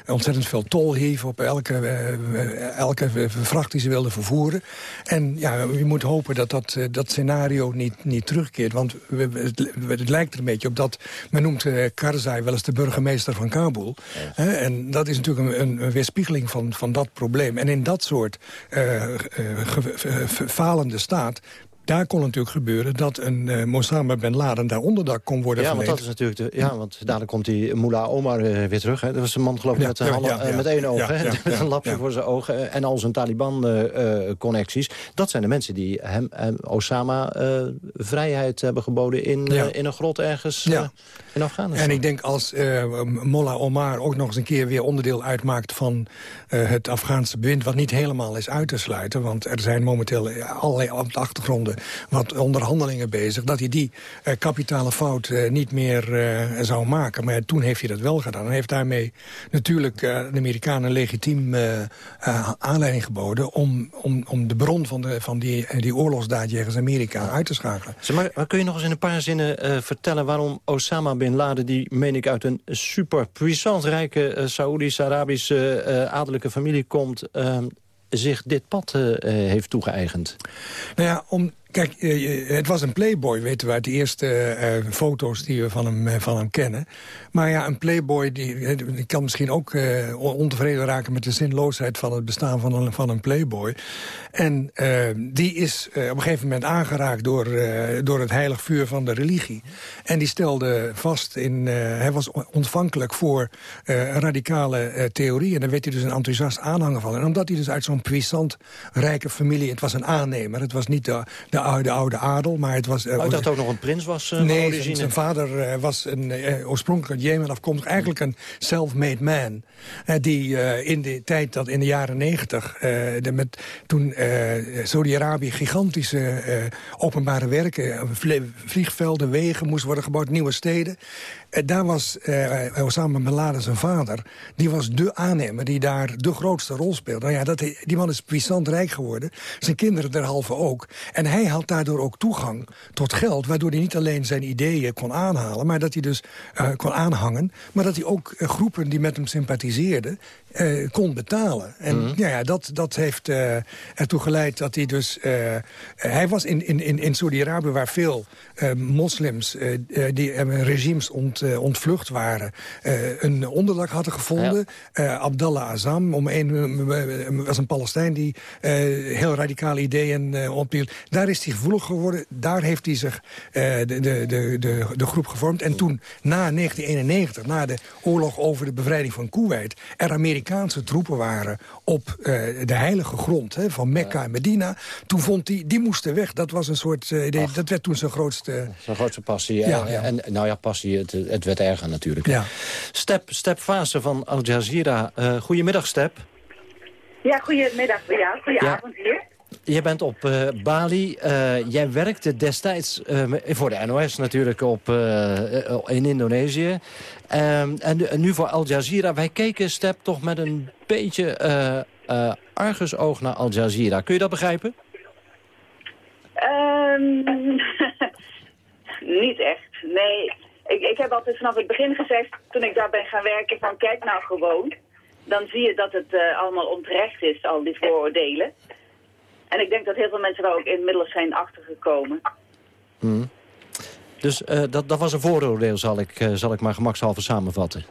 ontzettend veel tol hieven op elke, uh, elke vracht die ze wilden vervoeren. En ja, je moet hopen dat dat, dat scenario niet, niet terugkeert. Want we, het, het, lijkt er een beetje op dat... men noemt Karzai wel eens de burgemeester van Kabul. Ja. en dat is natuurlijk een, een, weerspiegeling van, van dat probleem. En in dat soort falende staat daar kon natuurlijk gebeuren dat een uh, Mossama Ben Laden daar onderdak kon worden ja, want dat is natuurlijk de, ja, want dadelijk komt die Mullah Omar uh, weer terug. Hè. Dat was een man geloof ik met, ja, ja, met één oog, hè. met een lapje voor zijn ogen en al zijn Taliban-connecties. Dat zijn de mensen die hem, Osama vrijheid hebben geboden in, in een grot ergens in Afghanistan. En ik denk als Mullah Omar ook nog eens een keer weer onderdeel uitmaakt van het Afghaanse bewind, wat niet helemaal is uit te sluiten, want er zijn momenteel allerlei op de achtergronden wat onderhandelingen bezig... dat hij die uh, kapitale fout uh, niet meer uh, zou maken. Maar toen heeft hij dat wel gedaan. En heeft daarmee natuurlijk de Amerikanen legitiem aanleiding geboden... Om, om, om de bron van, de, van die, die oorlogsdaad jegens Amerika uit te schakelen. maar, maar, kun je nog eens in een paar zinnen vertellen... waarom Osama Bin Laden, die meen ik uit een super puissant rijke... Saoedisch-Arabische adellijke familie komt zich dit pad uh, heeft toegeëigend? Nou ja, om, Kijk, eh, het was een playboy, weten we uit de eerste uh, foto's die we van hem, van hem kennen. Maar ja, een playboy die, die kan misschien ook ontevreden raken... met de zinloosheid van het bestaan van een, van een playboy. En die is op een gegeven moment aangeraakt door, door het heilig vuur van de religie. En die stelde vast, in, hij was ontvankelijk voor radicale theorieën. En daar werd hij dus een enthousiast aanhanger van. En omdat hij dus uit zo'n puissant rijke familie... het was een aannemer, het was niet de de oude, oude adel. Maar het was, uh, oh, dacht ook nog een prins was uh, Nee, zijn, zijn, vader uh, was een, oorspronkelijk Jemen afkomstig. Eigenlijk een self-made man. die in de tijd dat in de jaren negentig... met, toen Saudi-Arabië gigantische openbare werken... vliegvelden, wegen moest worden gebouwd, nieuwe steden... En daar was uh, Osama Bin Laden zijn vader. Die was de aannemer die daar de grootste rol speelde. Nou ja, dat, die man is puissant rijk geworden. Zijn kinderen derhalve ook. En hij had daardoor ook toegang tot geld... waardoor hij niet alleen zijn ideeën kon aanhalen... maar dat hij dus kon aanhangen... maar dat hij ook groepen die met hem sympathiseerden... Kon betalen. En mm ja, ja, dat, dat heeft ertoe geleid dat hij dus... Hij was in, in, in Saudi-Arabië waar veel moslims... die regimes ont, ontvlucht waren... een onderdak hadden gevonden. Ja. Abdallah Azam om een, was een Palestijn die heel radicale ideeën ophield. Daar is hij gevoelig geworden. Daar heeft hij zich de, de, de, de, de groep gevormd. En toen, na 1991, na de oorlog over de bevrijding van Kuwait... er Amerika Amerikaanse troepen waren op uh, de heilige grond hè, van Mekka en Medina. Toen vond hij, die moesten weg. Dat was een soort, uh, dat werd toen zijn grootste... Zijn grootste passie. Ja, ja. En, nou ja, passie, het, het werd erger natuurlijk. Ja. Step, Step Fase van Al Jazeera. Uh, goedemiddag, Step. Ja, goedemiddag voor jou. Goedenavond ja. hier. Je bent op uh, Bali. Uh, jij werkte destijds uh, voor de NOS natuurlijk op, in Indonesië. Ehm, en, nu voor Al Jazeera. Wij keken, Step, toch met een beetje argusoog naar Al Jazeera. Kun je dat begrijpen? Um, niet echt, nee. Ik, ik heb altijd vanaf het begin gezegd, toen ik daar ben gaan werken, van kijk nou gewoon. Dan zie je dat het allemaal onterecht is, al die vooroordelen. En ik denk dat heel veel mensen daar ook inmiddels zijn achtergekomen. Hmm. Dus uh, dat, dat was een vooroordeel, zal ik, uh, zal ik maar gemakshalve samenvatten.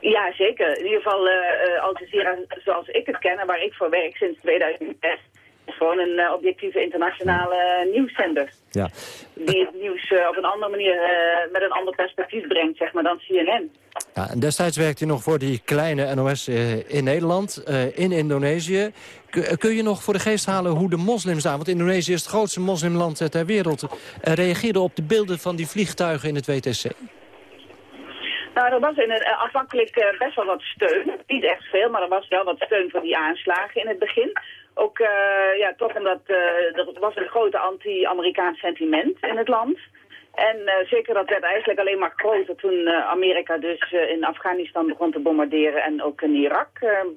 Ja, zeker. In ieder geval uh, Al Jazeera zoals ik het ken en waar ik voor werk sinds 2006 is gewoon een uh, objectieve internationale nieuwszender. Ja. Die het nieuws uh, op een andere manier, uh, met een ander perspectief brengt, zeg maar, dan CNN. Ja, en destijds werkte je nog voor die kleine NOS in Nederland, in Indonesië. kun je nog voor de geest halen hoe de moslims daar, want Indonesië is het grootste moslimland ter wereld, reageerden op de beelden van die vliegtuigen in het WTC? Nou, er was in het, afhankelijk best wel wat steun. Niet echt veel, maar er was wel wat steun voor die aanslagen in het begin. Ook, uh, ja, toch omdat er was een grote anti-Amerikaans sentiment in het land. En uh, zeker dat werd eigenlijk alleen maar groter toen Amerika dus in Afghanistan begon te bombarderen en ook in Irak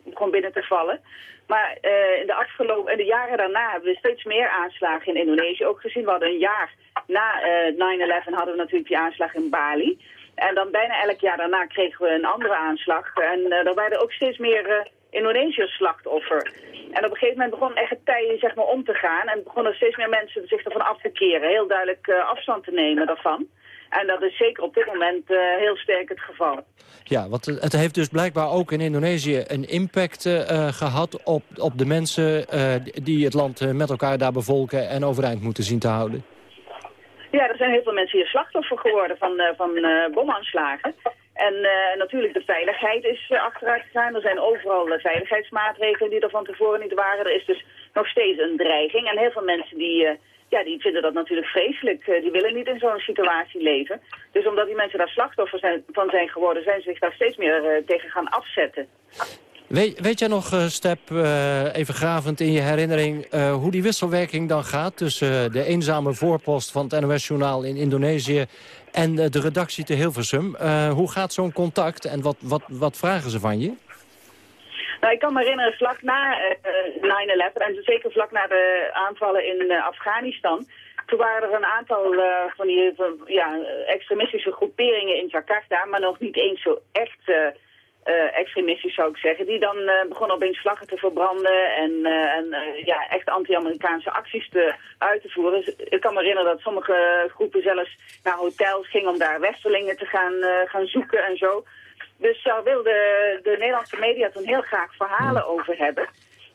begon binnen te vallen. Maar in de afgelopen in de jaren daarna hebben we steeds meer aanslagen in Indonesië ook gezien. We hadden een jaar na 9-11 hadden we natuurlijk die aanslag in Bali. En dan bijna elk jaar daarna kregen we een andere aanslag. En er werden ook steeds meer Indonesiërs slachtoffer. En op een gegeven moment begon echt het tij zeg maar, om te gaan. En begonnen steeds meer mensen zich ervan af te keren. Heel duidelijk uh, afstand te nemen daarvan. En dat is zeker op dit moment uh, heel sterk het geval. Ja, want het heeft dus blijkbaar ook in Indonesië een impact uh, gehad op, op de mensen die het land met elkaar daar bevolken en overeind moeten zien te houden. Ja, er zijn heel veel mensen hier slachtoffer geworden van, van bomaanslagen. En uh, natuurlijk de veiligheid is uh, achteruit gegaan. Er zijn overal uh, veiligheidsmaatregelen die er van tevoren niet waren. Er is dus nog steeds een dreiging. En heel veel mensen die, ja, die vinden dat natuurlijk vreselijk. die willen niet in zo'n situatie leven. Dus omdat die mensen daar slachtoffer zijn, van zijn geworden... zijn ze zich daar steeds meer tegen gaan afzetten. Weet, weet jij nog, Step, even gravend in je herinnering... Hoe die wisselwerking dan gaat tussen de eenzame voorpost van het NOS-journaal in Indonesië... en de redactie te Hilversum? hoe gaat zo'n contact en wat, wat, wat vragen ze van je? Nou, ik kan me herinneren, vlak na 9-11 en zeker vlak na de aanvallen in Afghanistan... toen waren er een aantal van die ja, extremistische groeperingen in Jakarta... maar nog niet eens zo echt uh, extremistisch zou ik zeggen, die dan uh, begonnen opeens vlaggen te verbranden en, uh, en ja, echt anti-Amerikaanse acties te, uit te voeren. Dus ik kan me herinneren dat sommige groepen zelfs naar hotels gingen om daar westerlingen te gaan, gaan zoeken en zo. Dus daar wilden de Nederlandse media toen heel graag verhalen over hebben.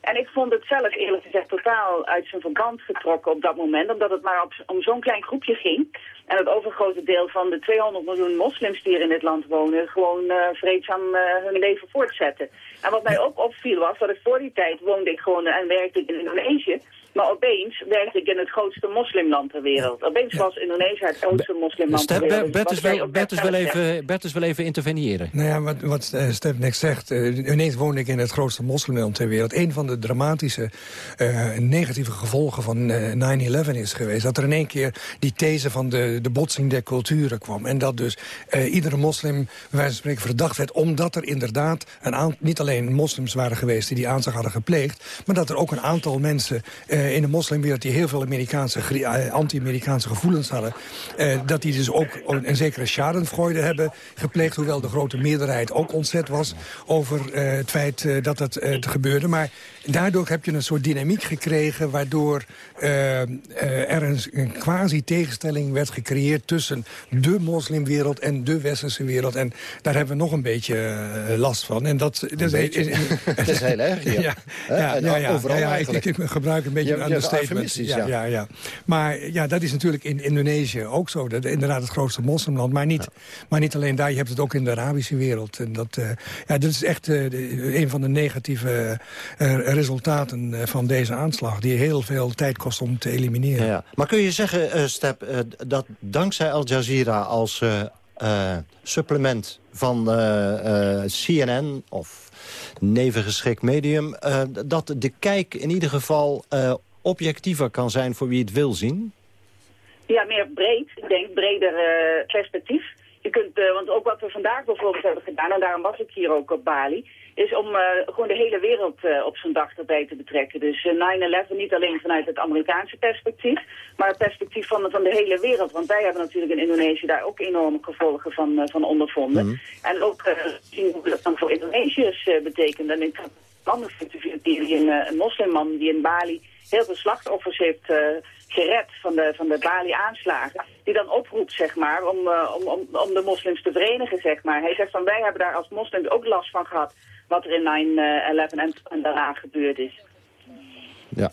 En ik vond het zelf eerlijk gezegd totaal uit zijn verband getrokken op dat moment. Omdat het maar op, om zo'n klein groepje ging. En het overgrote deel van de 200 miljoen moslims die er in dit land wonen... gewoon uh, vreedzaam uh, hun leven voortzetten. En wat mij ook opviel was dat ik voor die tijd woonde ik gewoon en werkte in Indonesië. Maar opeens werkte ik in het grootste moslimland ter wereld. Opeens was Indonesië het grootste moslimland ter wereld. Bert is, wel, Bert, is wel even, Bert is wel even interveneren. Nou ja, wat, wat uh, Stef net zegt. Uh, ineens woonde ik in het grootste moslimland ter wereld. Een van de dramatische uh, negatieve gevolgen van 9-11 is geweest... dat er in één keer die these van de, de botsing der culturen kwam. En dat dus iedere moslim, van spreken, verdacht werd... omdat er inderdaad een niet alleen moslims waren geweest... die die aanslag hadden gepleegd... maar dat er ook een aantal mensen in de moslimwereld... die heel veel Amerikaanse, anti-Amerikaanse gevoelens hadden... dat die dus ook een zekere schadenfreude hebben gepleegd... hoewel de grote meerderheid ook ontzet was over het feit dat dat gebeurde. Maar daardoor heb je een soort dynamiek gekregen... waardoor er een, een quasi-tegenstelling werd gecreëerd... tussen de moslimwereld en de westerse wereld. En daar hebben we nog een beetje last van. En dat, dat is, het is heel erg, ja. ja, ja, ja, overal ja, ik, ik, gebruik een beetje een understatement. Ja, ja. Ja, Maar ja, dat is natuurlijk in Indonesië ook zo. Dat, inderdaad het grootste moslimland. Maar niet, maar niet alleen daar, je hebt het ook in de Arabische wereld. En dat, uh, ja, dat is echt uh, een van de negatieve uh, resultaten van deze aanslag. Die heel veel tijd kost om te elimineren. Ja, Maar kun je zeggen, Step, dat dankzij Al Jazeera als supplement van CNN of nevengeschikt medium... Uh, dat de kijk in ieder geval uh, objectiever kan zijn voor wie het wil zien? Ja, meer breed. Ik denk breder uh, perspectief. Je kunt, want ook wat we vandaag bijvoorbeeld hebben gedaan... en daarom was ik hier ook op Bali is om uh, gewoon de hele wereld uh, op zijn dag erbij te betrekken. Dus 9-11 uh, niet alleen vanuit het Amerikaanse perspectief, maar het perspectief van, van de hele wereld. Want wij hebben natuurlijk in Indonesië daar ook enorme gevolgen van, van ondervonden. Mm. En ook zien hoe dat dan voor Indonesiërs betekent. En ik heb een ander die een, een moslimman die in Bali heel veel slachtoffers heeft gered van de, van de Bali-aanslagen. Die dan oproept, zeg maar, om, om, om, om de moslims te verenigen, zeg maar. Hij zegt van, wij hebben daar als moslims ook last van gehad wat er in 9-11 en, en daarna gebeurd is. Ja,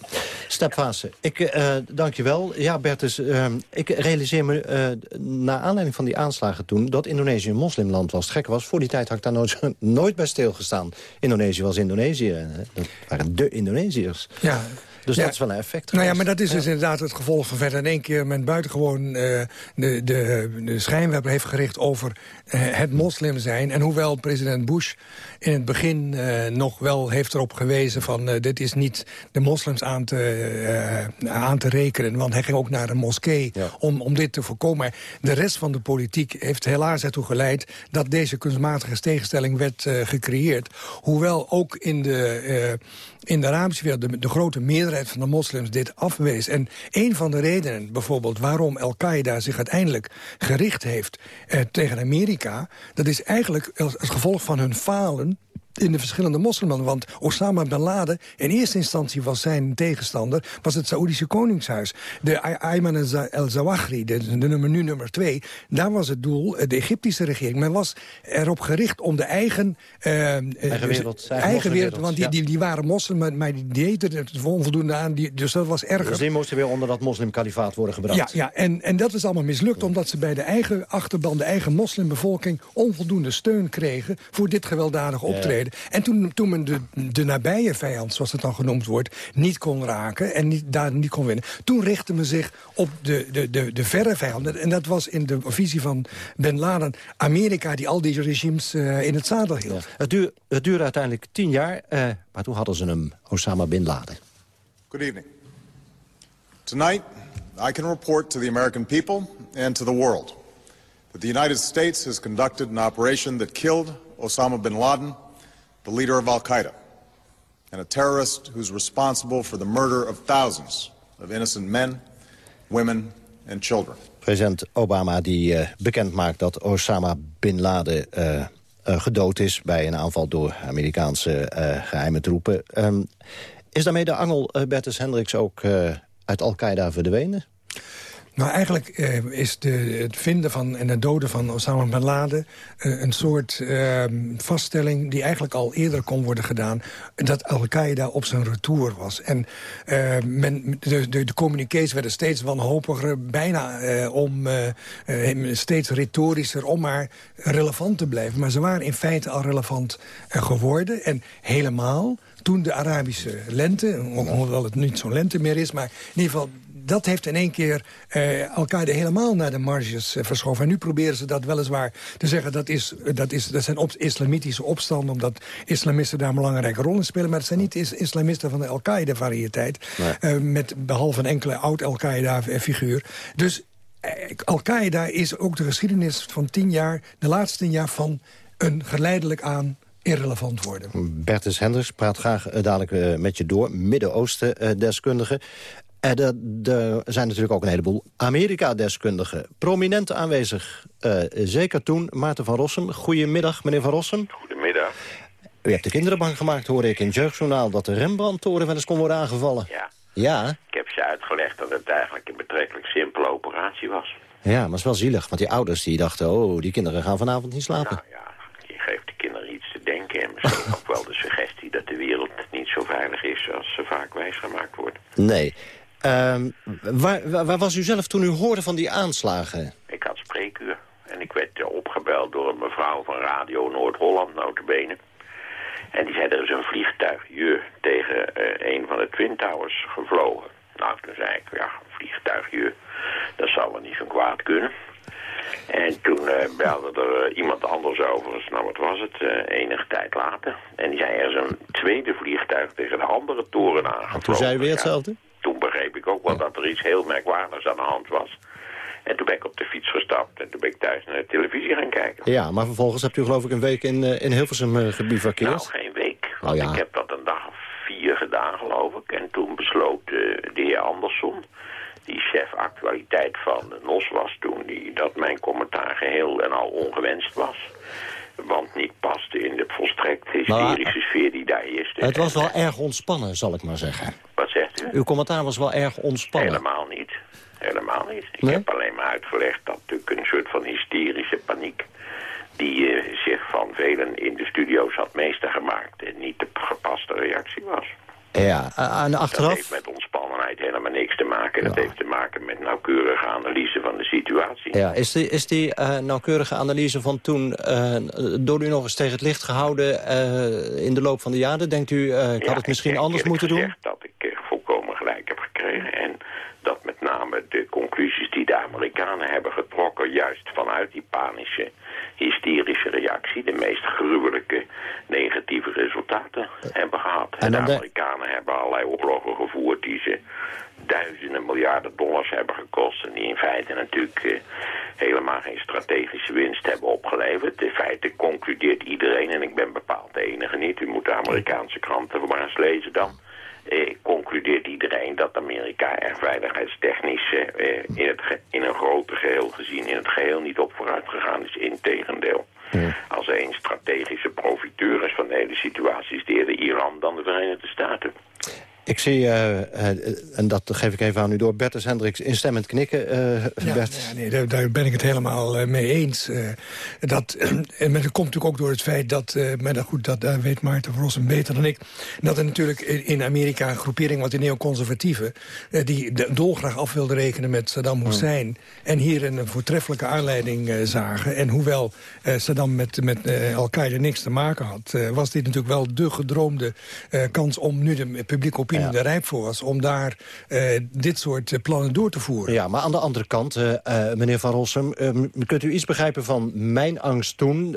Stepfase, ik uh, dank je wel. Ja, Bertus, uh, ik realiseer me uh, naar aanleiding van die aanslagen toen... dat Indonesië een moslimland was. Het gek was, voor die tijd had ik daar nooit, nooit bij stilgestaan. Indonesië was Indonesië. Dat waren de Indonesiërs. Ja, dus dat is wel een effect. Nou ja, maar dat is dus inderdaad het gevolg van verder in één keer men buitengewoon uh, de, de, de schijnwerper heeft gericht over uh, het moslim zijn. En hoewel president Bush in het begin uh, nog wel heeft erop gewezen van dit is niet de moslims aan te, aan te rekenen. Want hij ging ook naar een moskee ja. om, om dit te voorkomen. De rest van de politiek heeft helaas ertoe geleid dat deze kunstmatige tegenstelling werd gecreëerd. Hoewel ook in de in de Arabische wereld de, de, grote meerderheid van de moslims dit afwees. En een van de redenen bijvoorbeeld waarom Al-Qaeda zich uiteindelijk gericht heeft eh, tegen Amerika... dat is eigenlijk als, gevolg van hun falen in de verschillende moslimlanden. Want Osama Bin Laden, in eerste instantie was zijn tegenstander... was het Saoedische Koningshuis. De Ayman el-Zawahri, de, de, nummer nu nummer twee... daar was het doel, de Egyptische regering. Men was erop gericht om de eigen... Uh, eigen wereld. Eigen, wereld, want die, die, die waren moslim, maar, maar die deden het onvoldoende aan. Die, dus dat was erger. Dus die moesten weer onder dat moslimkalifaat worden gebracht. Ja, ja en, en dat is allemaal mislukt... omdat ze bij de eigen achterban, de eigen moslimbevolking... onvoldoende steun kregen voor dit gewelddadige optreden. En toen, toen men de, de nabije vijand, zoals het dan genoemd wordt... niet kon raken en niet, daar niet kon winnen... toen richtte men zich op de, de, de, de verre vijanden. En dat was in de visie van Ben Laden Amerika... die al die regimes uh, in het zadel hield. Het, duur, het duurde uiteindelijk tien jaar, uh, maar toen hadden ze hem, Osama Bin Laden. Good evening. Tonight, I can report to the American people and to the world... that the United States has conducted an operation that killed Osama bin Laden the leader of Al-Qaeda, and a terrorist who's responsible for the murder of thousands of innocent men, women and children. President Obama die uh, bekend maakt dat Osama Bin Laden uh, uh, gedood is... bij een aanval door Amerikaanse geheime troepen. Um, is daarmee de angel Bertus Hendricks ook uit Al-Qaeda verdwenen? Nou, eigenlijk eh, is de, het vinden van en het doden van Osama Bin Laden... Uh, een soort uh, vaststelling die eigenlijk al eerder kon worden gedaan... dat Al-Qaeda op zijn retour was. En uh, men, de, de, de werden steeds wanhopiger, bijna om steeds retorischer... om maar relevant te blijven. Maar ze waren in feite al relevant geworden. En helemaal toen de Arabische lente, hoewel het niet zo'n lente meer is... maar in ieder geval dat heeft in één keer uh, Al-Qaeda helemaal naar de marges uh, verschoven. En nu proberen ze dat weliswaar te zeggen... dat, is, dat, is, dat zijn op islamitische opstanden... omdat islamisten daar een belangrijke rol in spelen. Maar het zijn niet is islamisten van de Al-Qaeda-variëteit. Nee. Met behalve een enkele oud-Al-Qaeda-figuur. Dus Al-Qaeda is ook de geschiedenis van tien jaar... de laatste tien jaar van een geleidelijk aan irrelevant worden. Bertus Hendricks praat graag eh, dadelijk eh, met je door. Midden-Oosten-deskundige. En er, er zijn natuurlijk ook een heleboel Amerika-deskundigen. Prominent aanwezig. Uh, zeker toen. Maarten van Rossum. Goedemiddag, meneer van Rossum. Goedemiddag. U heeft de kinderen bang gemaakt, hoorde ik in het jeugdjournaal... dat de Rembrandtoren wel eens kon worden aangevallen. Ja. Ja? Ik heb ze uitgelegd dat het eigenlijk een betrekkelijk simpele operatie was. Ja, maar het is wel zielig. Want die ouders die dachten... oh, die kinderen gaan vanavond niet slapen. Nou ja, je geeft de kinderen iets te denken. En misschien ook wel de suggestie dat de wereld niet zo veilig is... als ze vaak wijsgemaakt wordt. Nee. Um, waar, was u zelf toen u hoorde van die aanslagen? Ik had spreekuur. En ik werd opgebeld door een mevrouw van Radio Noord-Holland, notabene. En die zei, er is een vliegtuigje tegen uh, een van de Twin Towers gevlogen. Nou, toen zei ik, ja, een vliegtuigje, dat zal wel niet zo kwaad kunnen. En toen uh, belde er uh, iemand anders over, nou wat was het, enige tijd later. En die zei, er is een tweede vliegtuig tegen de andere toren aangevlogen. Toen zei u weer hetzelfde? Begreep ik ook wel dat er iets heel merkwaardigs aan de hand was. En toen ben ik op de fiets gestapt en toen ben ik thuis naar de televisie gaan kijken. Ja, maar vervolgens hebt u geloof ik een week in, uh, in Hilversum uh, gebivakkeerd. Nou, geen week. Want oh, ja. ik heb dat een dag of vier gedaan geloof ik. En toen besloot uh, de heer Andersson, die chef actualiteit van de NOS was toen, die, dat mijn commentaar geheel en al ongewenst was. Want niet paste in de volstrekt hysterische maar, sfeer die daar heerste. Het was wel erg ontspannen, zal ik maar zeggen. Wat zegt u? Uw commentaar was wel erg ontspannen. Helemaal niet. Helemaal niet. Ik nee? heb alleen maar uitgelegd dat natuurlijk een soort van hysterische paniek... die uh, zich van velen in de studio's had meester gemaakt... en niet de gepaste reactie was. Ja, en achteraf... Dat heeft met ontspannenheid helemaal niks te maken. Dat heeft te maken met nauwkeurige analyse van de situatie. Ja, is die, is die uh, nauwkeurige analyse van toen uh, door u nog eens tegen het licht gehouden uh, in de loop van de jaren? Denkt u, ik ja, had het misschien anders moeten doen? dat ik gelijk heb gekregen. En dat met name de conclusies die de Amerikanen hebben getrokken... juist vanuit die panische, hysterische reactie... de meest gruwelijke negatieve resultaten hebben gehad. En, de Amerikanen hebben allerlei oorlogen gevoerd... die ze duizenden miljarden dollars hebben gekost... en die in feite natuurlijk uh, helemaal geen strategische winst hebben opgeleverd. In feite concludeert iedereen, en ik ben bepaald de enige niet... u moet de Amerikaanse kranten maar eens lezen dan... Eh, concludeert iedereen dat Amerika er veiligheidstechnisch eh, in, het in een groter geheel gezien in het geheel niet op vooruit gegaan is. Integendeel. Ja. Als er een strategische profiteur is van de hele situatie is de eerder Iran dan de Verenigde Staten. Ik zie, uh, uh, en dat geef ik even aan u door, Bertus Hendricks instemmend knikken. Uh, ja, ja, nee, daar, daar, ben ik het helemaal mee eens. dat, en dat komt natuurlijk ook door het feit dat, maar dat, goed, dat daar weet Maarten van Rossum beter dan ik... dat er natuurlijk in Amerika een groepering, wat de neoconservatieven... die dolgraag af wilde rekenen met Saddam Hussein... Hmm. en hier een voortreffelijke aanleiding zagen. En hoewel Saddam met, met Al-Qaeda niks te maken had... was dit natuurlijk wel de gedroomde kans om nu de publieke opinie ja. er rijp voor was... om daar uh, dit soort uh, plannen door te voeren. Ja, maar aan de andere kant, uh, meneer Van Rossum... kunt u iets begrijpen van mijn angst toen...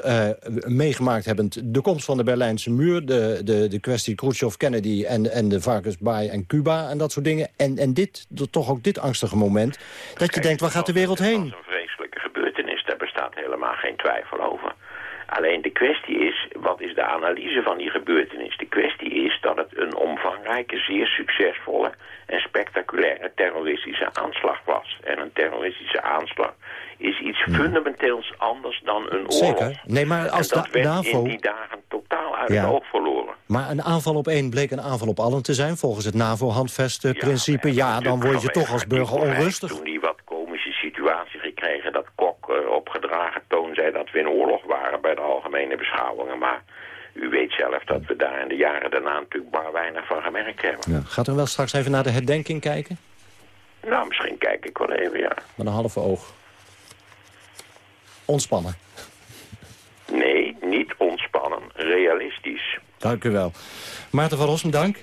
meegemaakt hebbend de komst van de Berlijnse muur... de, de, de kwestie Khrushchev-Kennedy en, en de varkensbaai en Cuba en dat soort dingen. En, en dit, toch ook dit angstige moment... dat je denkt, waar gaat de wereld heen? Dat is een vreselijke gebeurtenis, daar bestaat helemaal geen twijfel over. Alleen de kwestie is, wat is de analyse van die gebeurtenis? De kwestie is dat het een omvangrijke, zeer succesvolle en spectaculaire terroristische aanslag was. En een terroristische aanslag is iets hmm. fundamenteels anders dan een oorlog. Zeker. Nee, maar als en dat de werd NAVO... in die dagen totaal uit ja. het oog verloren. Maar een aanval op één bleek een aanval op allen te zijn... volgens het NAVO-handvestprincipe. Ja, ja, dan word je toch als burger onrustig. Toen die wat komische situatie gekregen dat Kok uh, zei... dat we in oorlog waren bij de algemene beschouwingen. Maar u weet zelf dat we daar in de jaren daarna natuurlijk maar weinig van gemerkt hebben. Ja. Gaat u wel straks even naar de herdenking kijken? Nou, misschien kijk ik wel even, ja. Met een halve oog. Ontspannen. Nee, niet ontspannen. Realistisch. Dank u wel. Maarten van Rossum, dank.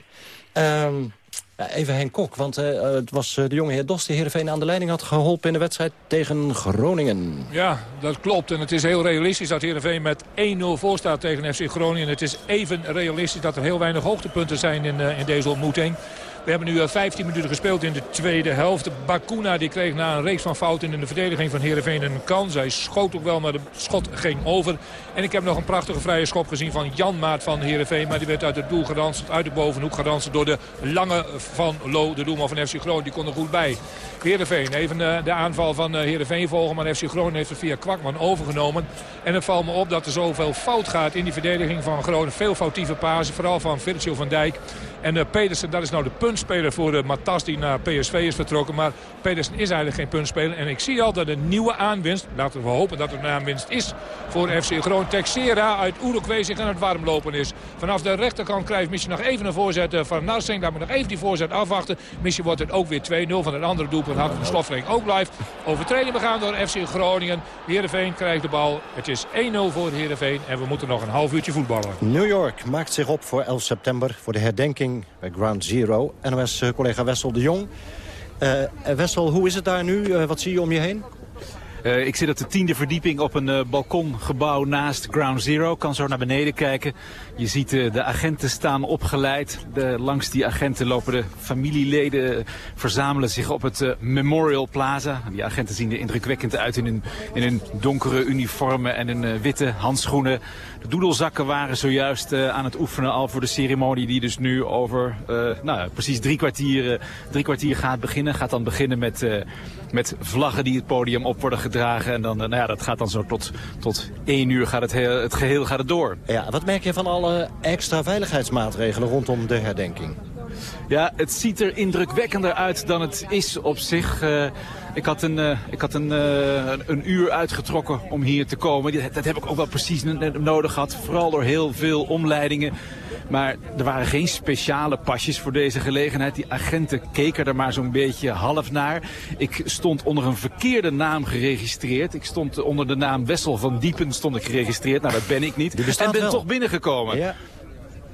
Um, even Henk Kok, want uh, het was uh, de jonge heer Dos... die Heerenveen aan de leiding had geholpen in de wedstrijd tegen Groningen. Ja, dat klopt. En het is heel realistisch dat Heerenveen met 1-0 voor staat tegen FC Groningen. Het is even realistisch dat er heel weinig hoogtepunten zijn in, in deze ontmoeting. We hebben nu 15 minuten gespeeld in de tweede helft. Bakuna die kreeg na een reeks van fouten in de verdediging van Heerenveen een kans. Hij schoot ook wel, maar de schot ging over. En ik heb nog een prachtige vrije schop gezien van Jan Maat van Heerenveen. Maar die werd uit het doel gedanst, uit de bovenhoek gedanst door de lange van Lo, de doelman van FC Groningen. Die kon er goed bij. Heerenveen, even de aanval van Heerenveen volgen. Maar FC Groningen heeft het via Kwakman overgenomen. En het valt me op dat er zoveel fout gaat in die verdediging van Groningen. Veel foutieve pasen, vooral van Virgil van Dijk. En uh, Pedersen, dat is nou de puntspeler voor de Matas die naar PSV is vertrokken. Maar Pedersen is eigenlijk geen puntspeler. En ik zie al dat een nieuwe aanwinst, laten we hopen dat het een aanwinst is voor FC Groningen. Texera uit Uruguay zich aan het warmlopen is. Vanaf de rechterkant krijgt misschien nog even een voorzet eh, van Narsing. Laat me nog even die voorzet afwachten. Misschien wordt het ook weer 2-0 van het andere doelpunt. Had van ook blijft. Overtreding begaan door FC Groningen. Heerenveen krijgt de bal. Het is 1-0 voor Heerenveen. En we moeten nog een half uurtje voetballen. New York maakt zich op voor 11 september voor de herdenking bij Ground Zero. NOS-collega Wessel de Jong. Uh, Wessel, hoe is het daar nu? Wat zie je om je heen? Ik zit op de tiende verdieping op een balkongebouw naast Ground Zero. Kan zo naar beneden kijken. Je ziet de agenten staan opgeleid. De, langs die agenten lopen de familieleden, verzamelen zich op het Memorial Plaza. Die agenten zien er indrukwekkend uit in hun, in hun donkere uniformen en hun witte handschoenen. De doedelzakken waren zojuist aan het oefenen al voor de ceremonie die dus nu over nou, precies drie kwartier, drie kwartier gaat beginnen. Gaat dan beginnen met, met vlaggen die het podium op worden gedragen. En dan, nou ja, dat gaat dan zo tot, tot één uur gaat het, het geheel gaat het door. Ja, wat merk je van alle extra veiligheidsmaatregelen rondom de herdenking? Ja, het ziet er indrukwekkender uit dan het is op zich. Uh, ik had, een, uh, ik had een, uh, een uur uitgetrokken om hier te komen. Dat, dat heb ik ook wel precies nodig gehad. Vooral door heel veel omleidingen. Maar er waren geen speciale pasjes voor deze gelegenheid. Die agenten keken er maar zo'n beetje half naar. Ik stond onder een verkeerde naam geregistreerd. Ik stond onder de naam Wessel van Diepen stond ik geregistreerd. Nou, dat ben ik niet. En ben wel. toch binnengekomen. Ja.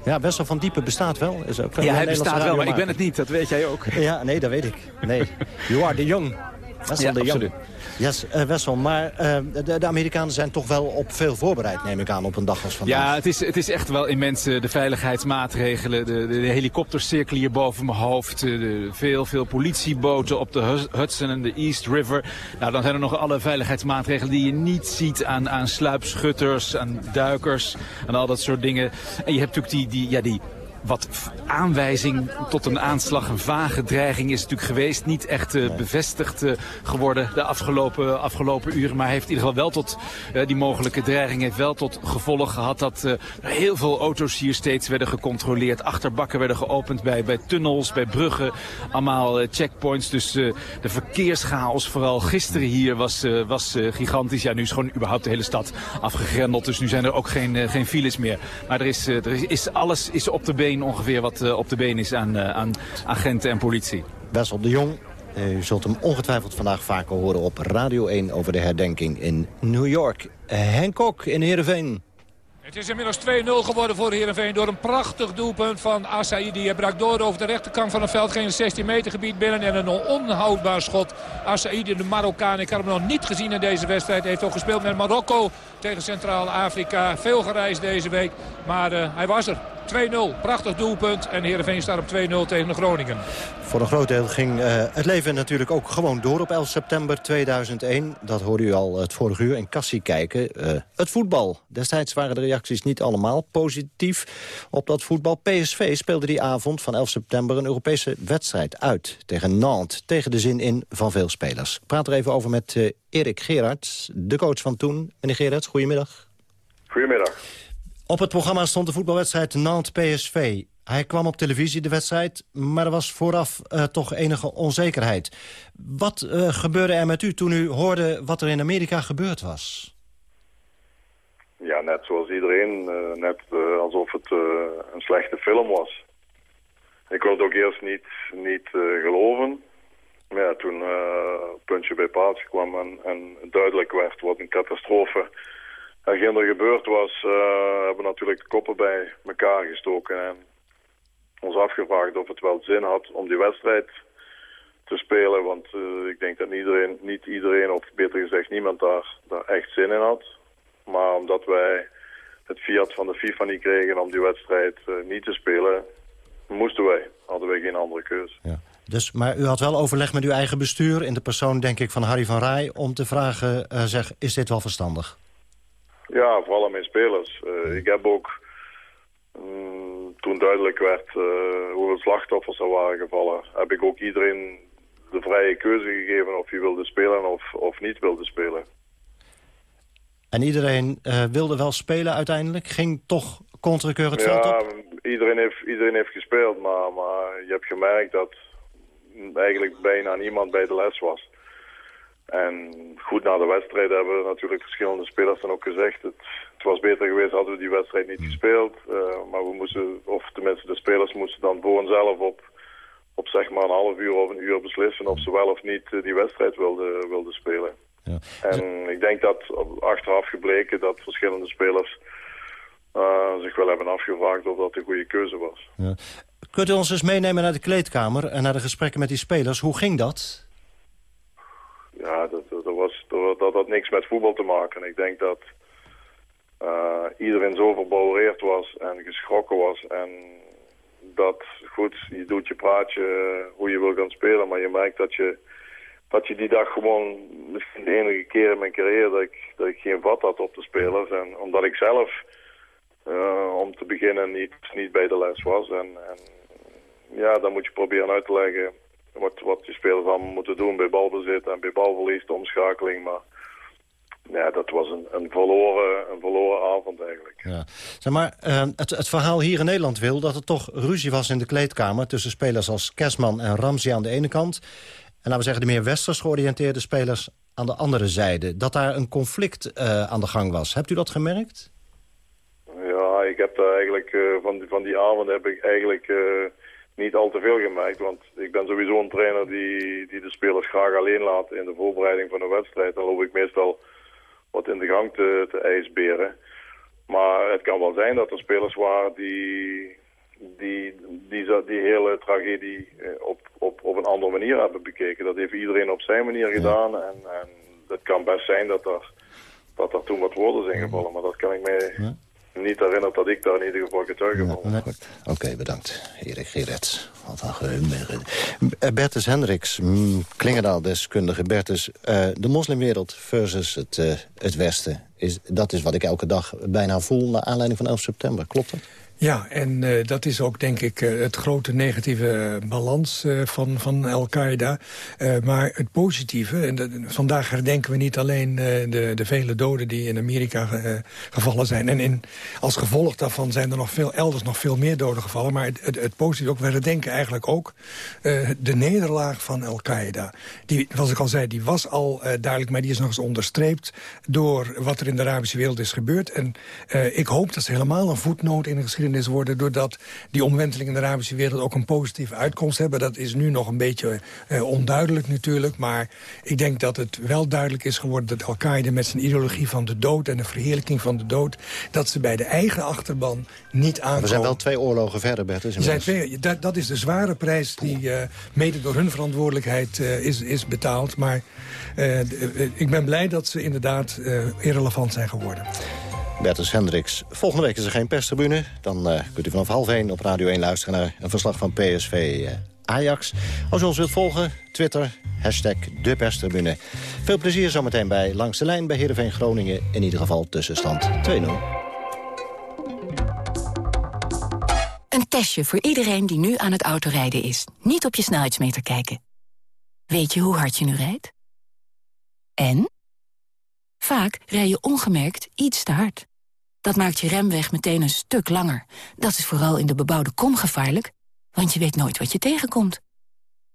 Ja, Wessel van Diepen bestaat wel. Is ook ja, hij bestaat wel, maar ik ben het niet. Dat weet jij ook. Ja, nee, dat weet ik. Nee. You are the young. Wessel ja, de Jong. Yes, uh, Wessel, maar uh, de, de, Amerikanen zijn toch wel op veel voorbereid, neem ik aan, op een dag als vandaag. Ja, het is, het is echt wel immens, de veiligheidsmaatregelen. De, de, de helikopters cirkelen hier boven mijn hoofd. De, veel, veel politieboten op de Hudson en de East River. Nou, dan zijn er nog alle veiligheidsmaatregelen die je niet ziet aan, aan sluipschutters, aan duikers en al dat soort dingen. En je hebt natuurlijk die, die, ja, die wat aanwijzing tot een aanslag, een vage dreiging is natuurlijk geweest. Niet echt uh, bevestigd uh, geworden de afgelopen, afgelopen uren. Maar heeft in ieder geval wel tot, uh, die mogelijke dreiging heeft wel tot gevolg gehad dat heel veel auto's hier steeds werden gecontroleerd. Achterbakken werden geopend bij, bij tunnels, bij bruggen. Allemaal checkpoints. Dus de verkeerschaos vooral gisteren hier was, was gigantisch. Ja, nu is gewoon überhaupt de hele stad afgegrendeld. Dus nu zijn er ook geen, geen files meer. Maar er is, er is, alles is op de been ongeveer wat uh, op de been is aan, uh, aan agenten en politie. Wessel de Jong, u zult hem ongetwijfeld vandaag vaker horen op Radio 1 over de herdenking in New York. Henk Kok in Heerenveen. Het is inmiddels 2-0 geworden voor Heerenveen door een prachtig doelpunt van Assaidi. Hij brak door over de rechterkant van het veld, geen 16 meter gebied binnen en een onhoudbaar schot. Assaidi, de Marokkaan, ik had hem nog niet gezien in deze wedstrijd. Hij heeft ook gespeeld met Marokko tegen Centraal-Afrika. Veel gereisd deze week, maar uh, hij was er. 2-0, prachtig doelpunt. En Heerenveen staat op 2-0 tegen de Groningen. Voor een groot deel ging uh, het leven natuurlijk ook gewoon door op 11 september 2001. Dat hoorde u al het vorige uur in Cassie kijken. Uh, het voetbal. Destijds waren de reacties niet allemaal positief op dat voetbal. PSV speelde die avond van 11 september een Europese wedstrijd uit. Tegen Nantes, tegen de zin in van veel spelers. Ik praat er even over met uh, Erik Gerards, de coach van toen. Meneer Gerards, goedemiddag. Goedemiddag. Op het programma stond de voetbalwedstrijd Nantes-PSV. Hij kwam op televisie, de wedstrijd, maar er was vooraf uh, toch enige onzekerheid. Wat uh, gebeurde er met u toen u hoorde wat er in Amerika gebeurd was? Ja, net zoals iedereen. Uh, net alsof het een slechte film was. Ik wilde ook eerst niet, niet geloven. Maar ja, toen puntje bij paaltje kwam en, en duidelijk werd wat een catastrofe er gebeurd was, uh, hebben we natuurlijk koppen bij elkaar gestoken en ons afgevraagd of het wel zin had om die wedstrijd te spelen. Want uh, ik denk dat iedereen, niet iedereen, of beter gezegd niemand daar, daar echt zin in had. Maar omdat wij het fiat van de FIFA niet kregen om die wedstrijd uh, niet te spelen, moesten wij. Hadden wij geen andere keuze. Ja. Dus, maar u had wel overleg met uw eigen bestuur... in de persoon, denk ik, van Harry van Rij... om te vragen, zeg, is dit wel verstandig? Ja, vooral aan mijn spelers. Uh, ik heb ook, um, toen duidelijk werd uh, hoeveel slachtoffers er waren gevallen... heb ik ook iedereen de vrije keuze gegeven of je wilde spelen of, of niet wilde spelen. En iedereen uh, wilde wel spelen uiteindelijk? Ging toch Contrekeur het veld op? Ja, iedereen heeft, iedereen heeft gespeeld, maar, maar je hebt gemerkt dat eigenlijk bijna niemand bij de les was. En goed na de wedstrijd hebben natuurlijk verschillende spelers dan ook gezegd... Het, het was beter geweest hadden we die wedstrijd niet gespeeld. Uh, maar we moesten, of tenminste de spelers moesten dan voor onszelf op, op zeg maar een half uur of een uur beslissen... of ze wel of niet eh, die wedstrijd wilden, wilden spelen. Ja. En ik denk dat achteraf gebleken dat verschillende spelers uh, zich wel hebben afgevraagd of dat de goede keuze was. Ja. Kunt u ons eens meenemen naar de kleedkamer en naar de gesprekken met die spelers? Hoe ging dat? Ja, dat, dat, was, dat, had niks met voetbal te maken. Ik denk dat uh, iedereen zo verbouwereerd was en geschrokken was. En dat, goed, je doet je praatje hoe je wil gaan spelen, maar je merkt dat je, dat je die dag gewoon, misschien de enige keer in mijn carrière, dat ik, dat ik geen vat had op de spelers. En omdat ik zelf uh, om te beginnen niet, niet bij de les was. En, en, ja, dan moet je proberen uit te leggen wat, wat die spelers allemaal moeten doen bij balbezit en bij balverlies, de omschakeling. Maar ja, dat was een, een, verloren, een verloren avond eigenlijk. Ja. Zeg maar, uh, het, het verhaal hier in Nederland wil dat er toch ruzie was in de kleedkamer... tussen spelers als Kersman en Ramsey aan de ene kant... en laten we zeggen de meer westers georiënteerde spelers aan de andere zijde. Dat daar een conflict uh, aan de gang was. Hebt u dat gemerkt? ik heb daar eigenlijk uh, van, die, van die avond heb ik eigenlijk niet al te veel gemerkt. Want ik ben sowieso een trainer die, die de spelers graag alleen laat in de voorbereiding van een wedstrijd. Dan loop ik meestal wat in de gang te, te ijsberen. Maar het kan wel zijn dat er spelers waren die, die, die, die, die hele tragedie eh, op, op, op een andere manier hebben bekeken. Dat heeft iedereen op zijn manier gedaan. En, en het kan best zijn dat er, dat er toen wat woorden zijn gevallen. Maar dat kan ik mij... Niet herinnerd dat ik daar in ieder geval getuige van Oké, bedankt. Erik Gerets. Wat een geheugen. Eh, Bertus Hendricks, mm, Klingendaal-deskundige. Bertus, uh, de moslimwereld versus het, uh, het Westen. Is, dat is wat ik elke dag bijna voel naar aanleiding van 11 september. Klopt dat? Ja, en uh, dat is ook denk ik uh, het grote negatieve balans uh, van, van Al-Qaeda. maar het positieve, en vandaag herdenken we niet alleen de, de vele doden die in Amerika gevallen zijn. En in, als gevolg daarvan zijn er nog veel elders nog veel meer doden gevallen. Maar het, het, het positieve ook, we herdenken eigenlijk ook de nederlaag van Al-Qaeda. Die, zoals ik al zei, die was al duidelijk, maar die is nog eens onderstreept door wat er in de Arabische wereld is gebeurd. En ik hoop dat ze helemaal een voetnoot in de geschiedenis worden... doordat die omwenteling in de Arabische wereld ook een positieve uitkomst hebben. Dat is nu nog een beetje uh, onduidelijk natuurlijk. Maar ik denk dat het wel duidelijk is geworden dat Al-Qaeda met zijn ideologie van de dood... en de verheerlijking van de dood, dat ze bij de eigen achterban niet aankomen. We zijn wel twee oorlogen verder, Bert. Zijn twee, dat, dat, is de zware prijs die uh, mede door hun verantwoordelijkheid uh, is, is betaald. Maar ik ben blij dat ze inderdaad irrelevant zijn geworden. Bertus Hendricks. Volgende week is er geen perstribune. Dan uh, kunt u vanaf half 1 op Radio 1 luisteren naar een verslag van PSV uh, Ajax. Als u ons wilt volgen, Twitter, hashtag de. Veel plezier zometeen bij Langs de Lijn bij Heerenveen Groningen. In ieder geval tussenstand 2-0. Een testje voor iedereen die nu aan het autorijden is. Niet op je snelheidsmeter kijken. Weet je hoe hard je nu rijdt? En? Vaak rij je ongemerkt iets te hard. Dat maakt je remweg meteen een stuk langer. Dat is vooral in de bebouwde kom gevaarlijk, want je weet nooit wat je tegenkomt.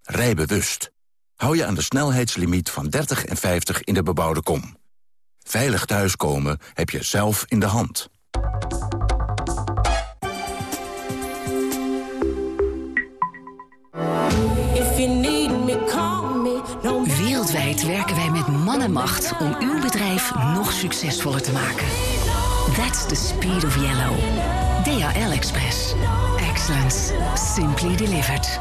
Rij bewust. Hou je aan de snelheidslimiet van 30 en 50 in de bebouwde kom. Veilig thuiskomen heb je zelf in de hand. Wereldwijd werken wij man en macht om uw bedrijf nog succesvoller te maken. That's the speed of yellow. DHL Express. Excellence. Simply delivered.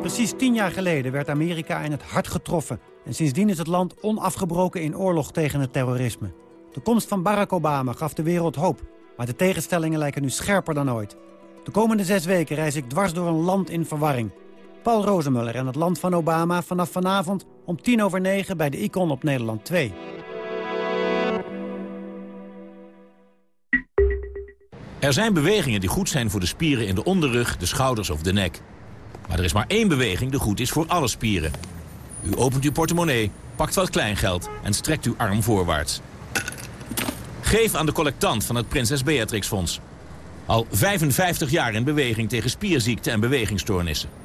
Precies tien jaar geleden werd Amerika in het hart getroffen. En sindsdien is het land onafgebroken in oorlog tegen het terrorisme. De komst van Barack Obama gaf de wereld hoop. Maar de tegenstellingen lijken nu scherper dan ooit. De komende zes weken reis ik dwars door een land in verwarring. Paul Rozemuller en het land van Obama vanaf vanavond om tien over negen bij de Icon op Nederland 2. Er zijn bewegingen die goed zijn voor de spieren in de onderrug, de schouders of de nek. Maar er is maar één beweging die goed is voor alle spieren. U opent uw portemonnee, pakt wat kleingeld en strekt uw arm voorwaarts. Geef aan de collectant van het Prinses Beatrix Fonds. Al 55 jaar in beweging tegen spierziekten en bewegingsstoornissen.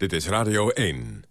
Dit is Radio 1.